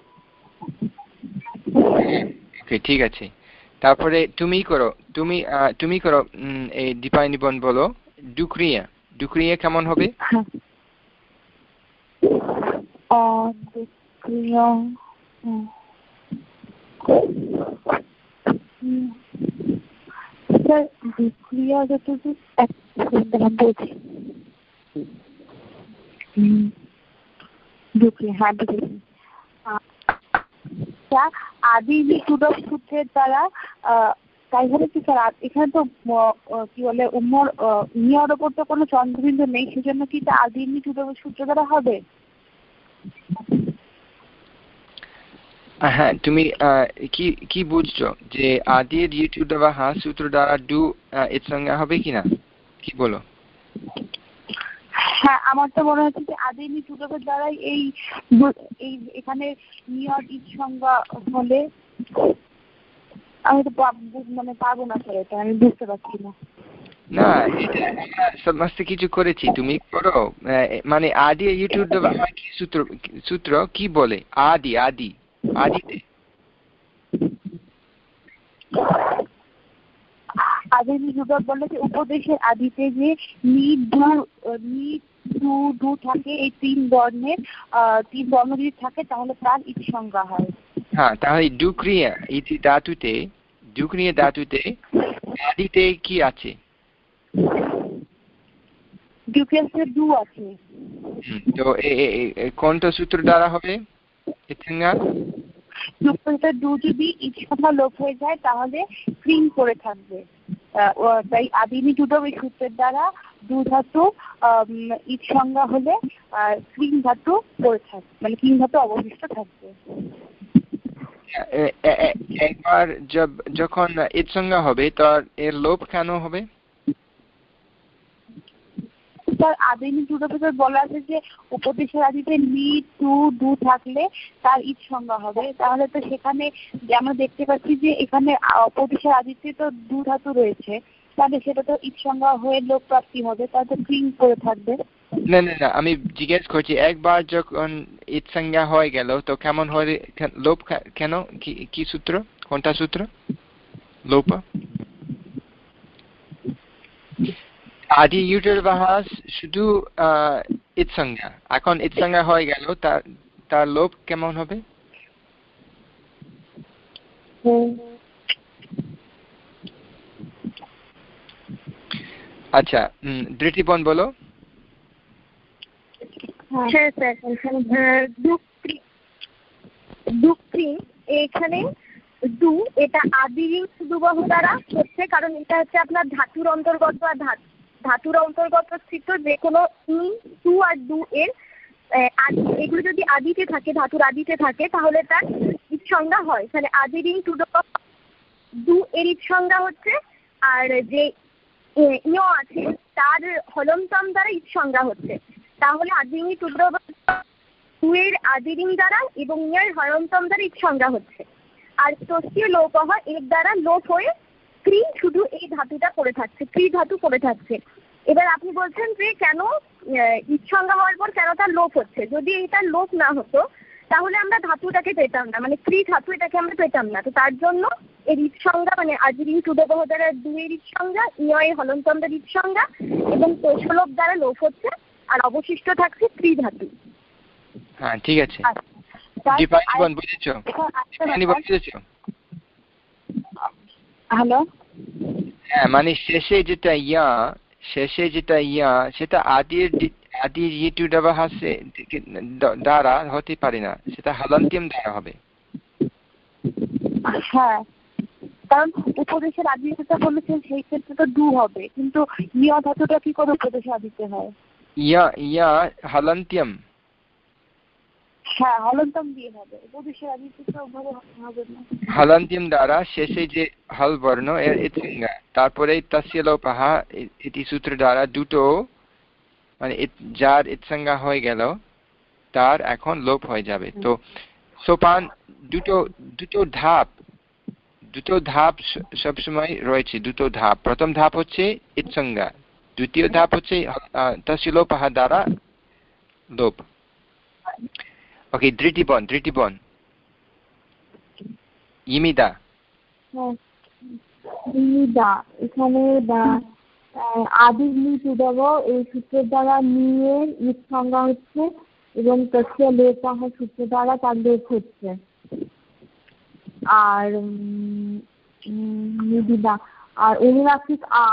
ঠিক আছে। তারপরে তুমি করো, তুমি তুমি করো এই দীপায় নিবন বলো। ডুকরিয়া ডুকরিয়া কেমন হবে? স্যার ডুকরিয়া হ্যাঁ আদি সুদক সূত্রের দ্বারা তাই হলে কি স্যার এখানে তো কি বলে উমর নিয়র ওপর তো কোনো চন্দ্রবিন্দু নেই, সেজন্য কি এটা আদি সুদক সূত্র দ্বারা হবে? হ্যাঁ তুমি কি কি বুঝছ যে আদির ইউটিউব বা হ্যাঁ সূত্র দ্বারা ডু এর সঙ্গে হবে কিনা কি বলো? হ্যাঁ আমার তো মনে হচ্ছে যে আদিনি টুডকের দ্বারাই এই এই এখানে নিয়র ঈদ সংজ্ঞা হলে আমি তো মানে পারব না স্যার এটা আমি বুঝতে পারছি না। না সমস্ত কিছু করেছি তুমি করো। মানে আদি ইউটিউব কি সূত্র সূত্র? কি বলে? আদি আদি আদিতে। আদিনি যুবক বলে যে উপদেশের আদিতে যে নি দু নি দু দু থাকে এই তিন বর্ণের তিন বর্ণ যদি থাকে তাহলে তার ইতি সংজ্ঞা হয়। হ্যাঁ তাহলে ডুক্রিয়া ইতি ধাতুতে ডুক্রিয়া ধাতুতে আদিতে কি আছে? ডুক্রিয়াতে দু আছে। তো কোনটা সূত্র দ্বারা হবে? সংজ্ঞা ডুক্রিয়াতে দু যদি সংখ্যা লোপ হয়ে যায় তাহলে ক্রিম করে থাকবে। তাই দুটো ওই সূত্রের দ্বারা দু ধাতু ঈদ সংজ্ঞা হলে ক্রিম ধাতু পড়ে থাকবে মানে কিং ধাতু অবশিষ্ট থাকবে। একবার যখন ঈদ সংজ্ঞা হবে, তার এর লোভ কেন হবে? আদিনী দুটো ভেতর বলা আছে যে, উপদেশের আদিতে নি টু দু থাকলে তার ঈদ সংজ্ঞা হবে। তাহলে তো সেখানে যে আমরা দেখতে পাচ্ছি যে, এখানে উপদেশের আদিতে তো দু ধাতু রয়েছে। তাহলে সেটা তো ঈদ সংজ্ঞা হয়ে লোক প্রাপ্তি হবে, তাহলে তো ক্রিম করে থাকবে। না না না, আমি জিজ্ঞেস করছি, একবার যখন ঈদ সংজ্ঞা হয়ে গেল, তো কেমন হয় লোপ কেন? কি সূত্র? কোনটা সূত্র? লোপ? আদি ইউটের বাহাস, শুধু ঈদ সংজ্ঞা এখন ঈদ সংজ্ঞা হয়ে গেল তার তার লোভ কেমন হবে? আচ্ছা দৃষ্টিপন বলো। হ্যাঁ দুক্রি এখানে দু, এটা আদিরিং সুদুবহ দ্বারা হচ্ছে, কারণ এটা হচ্ছে আপনার ধাতুর অন্তর্গত আর ধাতুর অন্তর্গত স্থিত যে কোনো ই টু আর দু এর আদি, এগুলো যদি আদিতে থাকে, ধাতুর আদিতে থাকে, তাহলে তার সংজ্ঞা হয়। তাহলে আদিরিং টু দু এর সংজ্ঞা হচ্ছে, আর যে ইয় আছে, তার হলন্তম দ্বারা সংজ্ঞা হচ্ছে। তাহলে আদিরিং টু টু এর আদিরিং দ্বারা এবং ইয়ের হলন্তম দ্বারা সংজ্ঞা হচ্ছে। আর তস্তীয় লোপহ এর দ্বারা লোপ হয়ে ক্রি শুধু এই ধাতুটা পড়ে থাকছে ক্রি ধাতু পড়ে থাকছে। এবার আপনি বলছেন যে কেন ইচ্ছঙ্গা হওয়ার পর কেন তার লোপ হচ্ছে? যদি এটা লোপ না হতো তাহলে আমরা ধাতুটাকে পেতাম না। মানে ক্রি ধাতু এটাকে আমরা পেতাম না। তো তার জন্য এর ইৎসংজ্ঞা মানে আজিরি টুডবহ দ্বারা দুইয়ের ইৎসংজ্ঞা ইয় হলন্তন্দের ইৎসংজ্ঞা এবং তোষলোপ দ্বারা লোপ হচ্ছে আর অবশিষ্ট থাকছে ত্রি ধাতু। হ্যাঁ ঠিক আছে। বুঝেছ? বুঝেছ? হ্যালো হ্যাঁ মানে শেষে যেটা ইয়া শেষে যেটা ইয়া সেটা আদির আদির ইটু ব্যবহাসে দ্বারা হতে পারে না সেটা হালান্তিম দ্বারা হবে। হ্যাঁ কারণ উপদেশের আদিত্যতা বলেছেন সেই ক্ষেত্রে তো দু হবে কিন্তু ইয়া ধাতুটা কি করে উপদেশে আদিতে হয়? ইয়া ইয়া হালান্তিম হ্যাঁ হলন্তম দিয়ে হবে উপদেশের আদিত্যতা ওভাবে হবে না হলন্তিম দ্বারা শেষে যে হল বর্ণ তারপরে তস্য লোপহা ইতি সূত্র দ্বারা দুটো মানে যার ইৎসংজ্ঞা হয়ে গেল তার এখন লোপ হয়ে যাবে। তো সোপান দুটো দুটো ধাপ দুটো ধাপ সবসময় রয়েছে দুটো ধাপ। প্রথম ধাপ হচ্ছে ইৎসংজ্ঞা দ্বিতীয় ধাপ হচ্ছে তসিলোপাহা দ্বারা লোপ। ওকে দৃটিবন দৃটিবন ইমিদা ইমিদা এখানে আদির নি টুডব এই সূত্রের দ্বারা নিয়ে ঈদ সংজ্ঞা হচ্ছে এবং তথ্য লেপাহ সূত্র দ্বারা তার লেপ হচ্ছে। আর নিদিদা আর অনুরাক্ষিক আ,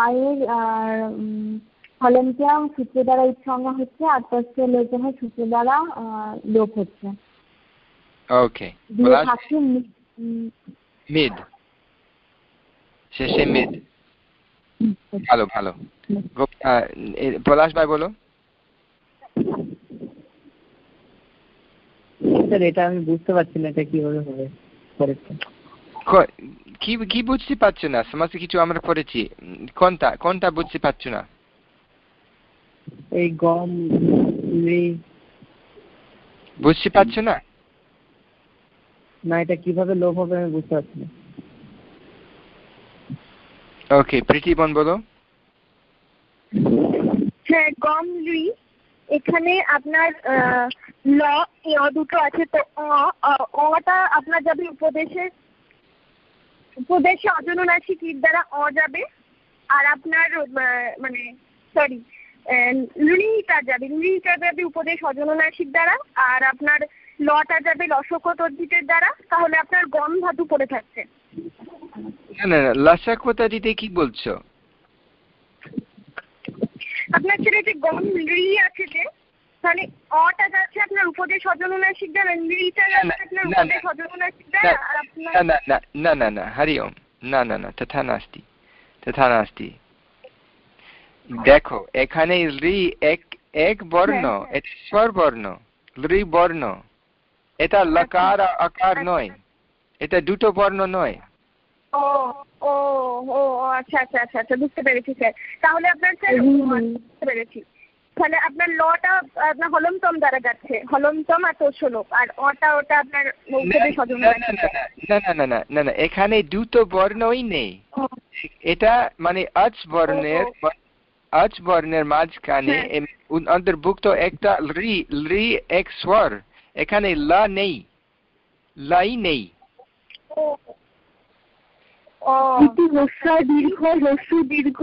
আয়ের ফলনক্রিয়া সূত্র দ্বারা ঈদ হচ্ছে আর তথ্য লেপাহ সূত্র দ্বারা লোপ হচ্ছে। ওকে মিড শেষে মিড ভালো ভালো। পলাশ ভাই বলো স্যার এটা আমি বুঝতে পারছি না এটা কীভাবে হবে? কি কি বুঝতে পারছ না? সমস্ত কিছু আমরা পড়েছি। কোনটা কোনটা বুঝতে পারছ না? এই গম বুঝতে পারছ না? না এটা কীভাবে লোভ হবে আমি বুঝতে পারছি না। ওকে প্রীতিবন বলো। হ্যাঁ গম লুই এখানে আপনার ল এ দুটো আছে তো অটা আপনার যাবে উপদেশে উপদেশে অজনুনাসিক ঈদ দ্বারা অ যাবে। আর আপনার মানে সরি লুড়িটা যাবে লুড়িটা যাবে উপদেশ অজনুনাসিক দ্বারা আর আপনার লটা যাবে লসকত অর্জিতের দ্বারা তাহলে আপনার গম ধাতু পড়ে থাকছে না না লসকত অর্জিতে কি বলছো আপনার ছেলে যে গম লি আছে যে তাহলে অটা যাচ্ছে আপনার উপদেশ অজনুনাসিক দ্বারা লিটা যাচ্ছে আপনার উপদেশ অজনুনাসিক দ্বারা আর আপনার না না না না না হরি ওম না না না তথা নাস্তি তথা নাস্তি দেখো এখানে রি এক এক বর্ণ এটা স্বর বর্ণ রি বর্ণ। এটা লকার আকার নয় এটা দুটো বর্ণ নয়। ও ও ও আচ্ছা আচ্ছা আচ্ছা আচ্ছা বুঝতে পেরেছি স্যার। তাহলে আপনার স্যার বুঝতে পেরেছি। তাহলে আপনার লটা আপনার হলমতম দ্বারা যাচ্ছে হলমতম আর তোষলোক আর অটা ওটা আপনার না না না না না এখানে দুটো বর্ণই নেই। এটা মানে আচ বর্ণের আচ বর্ণের মাঝখানে অন্তর্ভুক্ত একটা রি রি এক স্বর এখানে ল নেই লাই নেই দীর্ঘ দীর্ঘ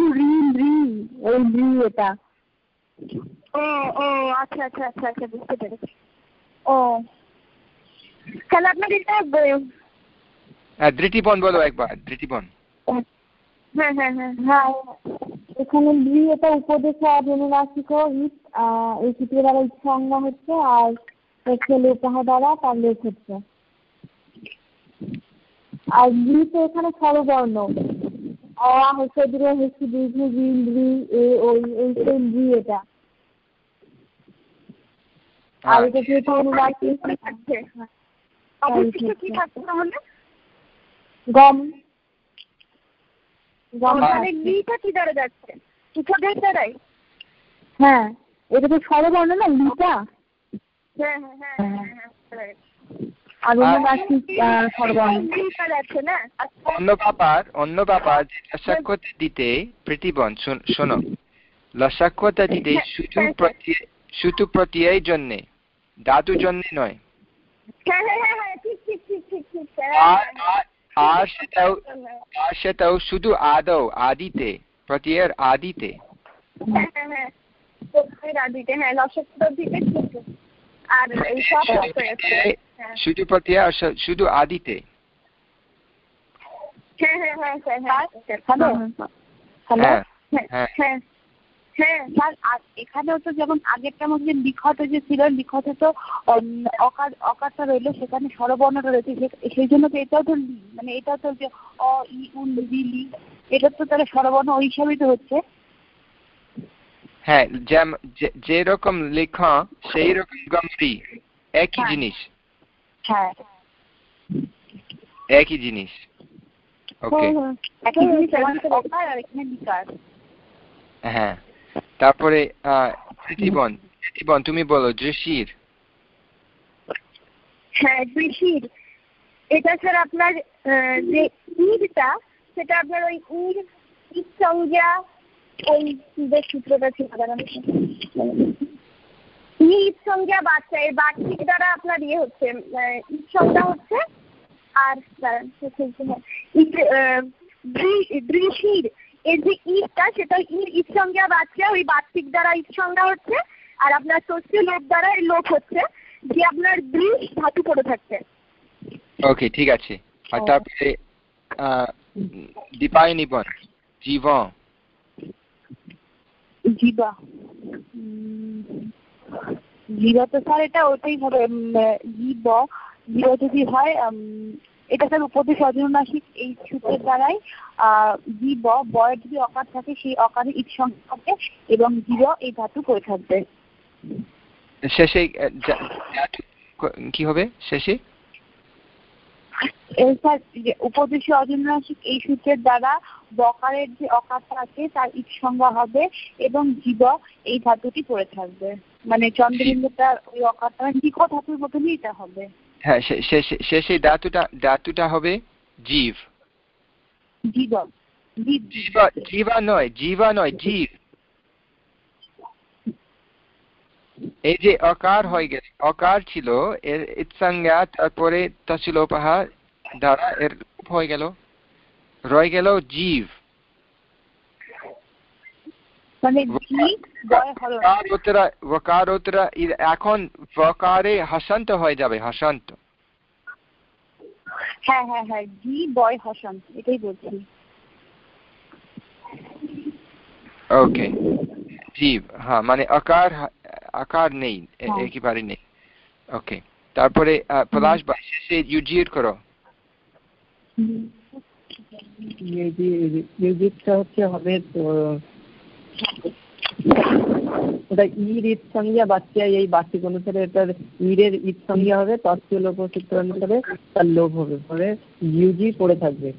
ওই এটা। ও ও আচ্ছা আচ্ছা আচ্ছা আচ্ছা বুঝতে পেরেছি। ও। তাহলে এটা ধৃতিবন বলো একবার ধৃতিবন হ্যাঁ হ্যাঁ হ্যাঁ হ্যাঁ। এখানে বি এটা উপদেশে অনুনাসিক ইট এই সূত্র দ্বারা ইচ্ছাঙ্গা হচ্ছে আর হচ্ছে লোপাহ দ্বারা তার লেখ হচ্ছে। আর লি তো এখানে স্বরবর্ণ। অ হচ্ছে দৃঢ় হচ্ছে দীর্ঘ এ ওই এই সেম এটা। আর এটা কি তো অনুবাদ তাহলে? গম। গম লিটা কি? দ্বারা যাচ্ছে। উপদেশ দ্বারাই হ্যাঁ এটা তো স্বরবর্ণ না লিটা হ্যাঁ হ্যাঁ হ্যাঁ। হ্যাঁ হ্যাঁ আর স্বরবর্ণ যাচ্ছে না? অন্য ব্যাপার অন্য ব্যাপার লসাক্ষতা দিতে প্রতিবন শোন- লসাক্ষতা দিতে শুধু প্রত্যয় শুধু প্রত্যয়ের জন্যে ধাতু জন্যে নয়। হ্যাঁ হ্যাঁ হ্যাঁ হ্যাঁ ঠিক ঠিক ঠিক ঠিক ঠিক আর সেটাও <laughs> শুধু আদৌ আদিতে প্রত্যয়ের আদিতে। হ্যাঁ হ্যাঁ হ্যাঁ হ্যাঁ শুধু হয়ে হ্যাঁ। শুধু প্রত্যয় শুধু আদিতে। হ্যাঁ হ্যাঁ হ্যাঁ হ্যাঁ হ্যাঁ হ্যালো হ্যালো হ্যাঁ হ্যাঁ। হ্যাঁ হ্যাঁ হ্যাঁ স্যার আর এখানেও তো যেমন আগেরটার মধ্যে লিখত যে ছিল লিখতে তো অকার অকারটা রইল সেখানে স্বরবর্ণটা রয়েছে সেই জন্য তো এটাও তো লি মানে এটাও তো যে অ ই উ লি লি এটা তো তাহলে স্বরবর্ণ ওই হিসাবেই তো হচ্ছে। হ্যাঁ যে- যেরকম লেখা সেই রকম গমতি একই হ্যাঁ। জিনিস। হ্যাঁ। একই জিনিস। ওকে একই জিনিস আর এখানে লিকার হ্যাঁ। তারপরে প্রীতিবন প্রীতিবন তুমি বলো দৃশির হ্যাঁ কৃষির এটা স্যার আপনার যে ঈদটা সেটা আপনার ওই ঈদ ঈদ সংজ্ঞা ওই ঈদের সূত্রটা ছিল। ঈদ সংজ্ঞা বাচ্চা এই বার্ষিক দ্বারা আপনার ইয়ে হচ্ছে ঈদ সংজ্ঞা হচ্ছে আর হ্যাঁ, দৃশির এর যে ঈদটা সেটা ঈদ ঈদ সংজ্ঞা বাচ্চা ওই বার্ষিক দ্বারা ঈদ সংজ্ঞা হচ্ছে আর আপনার শস্য লোক দ্বারা এই লোক হচ্ছে যে আপনার দৃশ ধাতু পড়ে থাকছে। ওকে ঠিক আছে। আর তারপরে আহ, দীপায়নি বন জীবন জিবা। জিবা তো স্যার এটা ওটাই হবে জিব। জিবা যদি হয় এটা স্যার উপদেশ অজনাসিক এই সূত্রের দ্বারাই আহ জীব বয়ের যদি অকার থাকে সেই অকারে ইট সংখ্যা হবে এবং জীব এই ধাতু করে থাকবে। শেষে কি হবে? শেষে? এই স্যার যে উপদেশে অজনাসিক এই সূত্রের দ্বারা বকারের যে অকারটা আছে তার ইট সংজ্ঞা হবে এবং জীব এই ধাতুটি পড়ে থাকবে। মানে চন্দ্রবিন্দুটার ওই অকারটা মানে ধাতুর মতনই এটা হবে। হ্যাঁ শেষে ধাতুটা ধাতুটা হবে জীব। জীব জীব। জীবা জীবা নয় জীবা নয় জীব। এই যে অকার হয়ে গেছে অকার ছিল এর ইৎসংজ্ঞা তারপরে তসিলোপাহা দ্বারা এর হয়ে গেল। রয়ে গেল জীব। মানে ওকারোত্তরা এখন বকারে হাসান্ত হয়ে যাবে হাসান্ত। হ্যাঁ হ্যাঁ হ্যাঁ জি বয় হসন এটাই বলছি ওকে জীব হ্যাঁ মানে আকার আকার নেই। একেবারে নেই। ওকে তারপরে পলাশ ভাই শেষে ইউজির করো। মিউজিকটা হচ্ছে হবে তো ওটা ইর ঈদ সংজ্ঞা বাচ্চা এই বার্ষিক অনুসারে এটার ইরের ঈদ সংজ্ঞা হবে তৎসীয় লোক সূত্র অনুসারে তার লোভ হবে পরে ইউজি পড়ে থাকবে।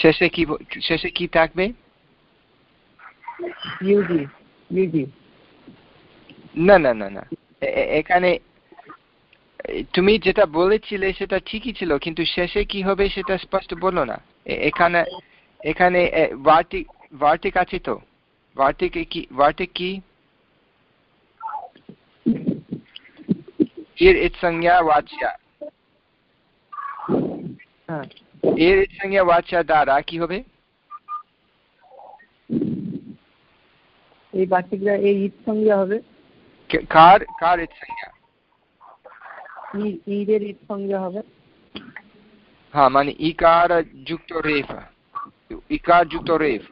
শেষে কি শেষে কি থাকবে? ইউজি ইউজি না না না না। এখানে তুমি যেটা বলেছিলে সেটা ঠিকই ছিল কিন্তু শেষে কি হবে সেটা স্পষ্ট বলো না। এখানে এখানে ভার্টিক ভার্টিক আছে তো? ভার্টিক কি ভার্টিক কি এর ইট সংজ্ঞা বাচ্চা হ্যাঁ এর ইট সংজ্ঞা বাচ্চা দ্বারা কি হবে এই বার্ষিকরা এই ঈদ সংজ্ঞা হবে কে- কার কার ইট সংজ্ঞা ই- ঈদের ঈদ সংজ্ঞা হবে হ্যাঁ মানে ইকার যুক্ত রেফ ইকার যুক্ত রেফ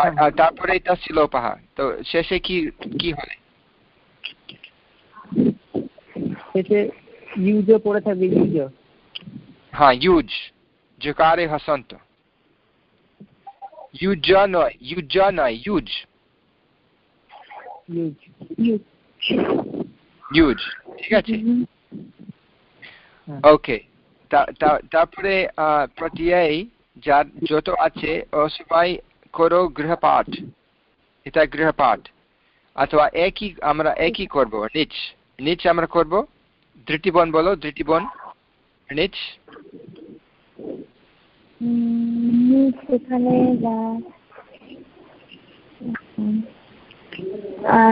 আর আর তারপরে এটা ছিল পাহাড়। তো শেষে কি কি হয়? শেষে ইউজও পড়ে থাকবে ইউজও হ্যাঁ ইউজ জকারে হসন্ত। ইউজ নয় ইউজ নয় ইউজ ইউজ ঠিক আছে? ওকে তারপরে প্রত্যয় যার যত আছে ও সবাই করো গৃহপাঠ। এটা গৃহপাঠ। অথবা একই আমরা একই করব, নিচ। নিচ আমরা করব। ধৃতিবন বলো, ধৃতিবন। নিচ।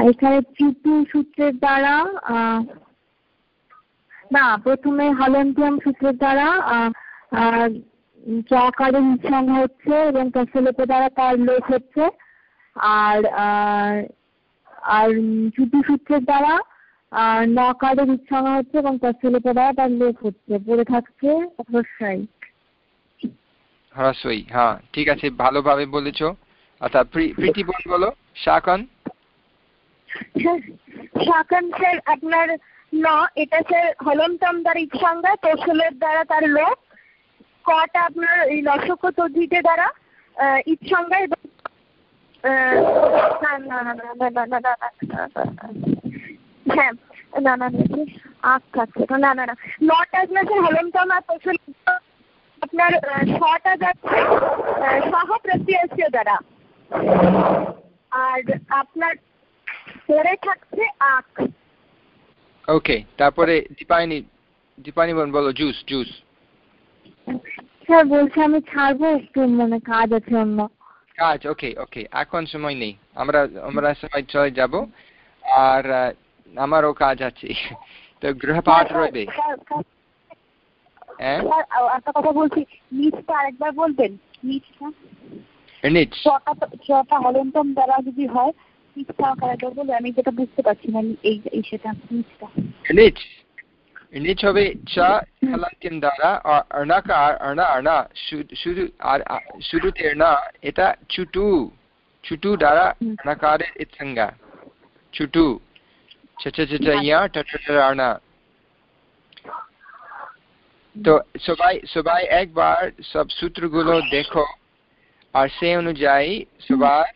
এখানে চুটু সূত্রের দ্বারা না, প্রথমে হলন্তিয়াম সূত্রের দ্বারা চকারে নিঃসঙ্গ হচ্ছে এবং তসলেপে দ্বারা তার লোক হচ্ছে। আর আর চুটু সূত্রের দ্বারা নকারে নিঃসঙ্গ হচ্ছে এবং তসলেপে দ্বারা তার লোক হচ্ছে। পড়ে থাকছে হ্রস্বাই হ্রস্বই হ্যাঁ ঠিক আছে ভালোভাবে বলেছ। অর্থাৎ প্রীতি বল বলো শাকন শাকন স্যার আপনার ন এটা স্যার হলন্তম দ্বারা ইচ্ছাঙ্গা তসলের দ্বারা তার লোক কটা আপনার এই লসক তদ্ধিতে দ্বারা ইচ্ছাঙ্গা এবং হ্যাঁ না না আখ থাকছে না না না নটা আপনার স্যার হলন্তম আর আপনার ছটা সহ দ্বারা আর আপনার পরে থাকছে ওকে তারপরে দীপায়নি দীপায়নি বলো জুস জুস স্যার বলছি আমি ছাড়বো একটু মানে কাজ আছে অন্য। কাজ ওকে ওকে এখন সময় নেই। আমরা আমরা সবাই চলে যাব। আর আমারও কাজ আছে। তো গৃহপাঠ রইবে। একটা কথা বলছি। নিচটা আরেকবার বলবেন? নিচটা নিচ। ছটা হলন্তম দ্বারা যদি হয় নিচটা আরেকবার বলবেন আমি যেটা বুঝতে পারছি না এই এই সেটা নিচটা নিচ। নিচ হবে চ হলন্ত্যম দ্বারা অর্ণাকার অর্ণা অর্ণা শুরু আর শুরুতে না এটা ছুটু ছুটু দ্বারা অর্ণাকারের ইৎসঙ্গা ছুটু চ চ চ ইয়া ট ট অর্ণা তো সবাই সবাই একবার সব সূত্রগুলো দেখো আর সেই অনুযায়ী সবার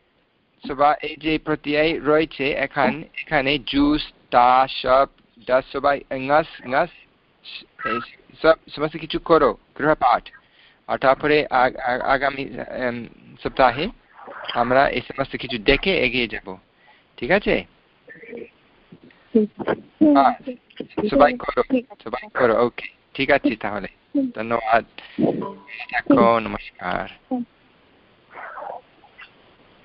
সবাই এই যে প্রত্যয় রয়েছে এখান এখানে জুস তা সব দা সবাই ngaস ngaস সব সমস্ত কিছু করো গৃহপাঠ আর তারপরে আগামী সপ্তাহে আমরা এই সমস্ত কিছু দেখে এগিয়ে যাব ঠিক আছে সবাই করো সবাই করো ওকে ঠিক আছে তাহলে ধন্যবাদ নমস্কার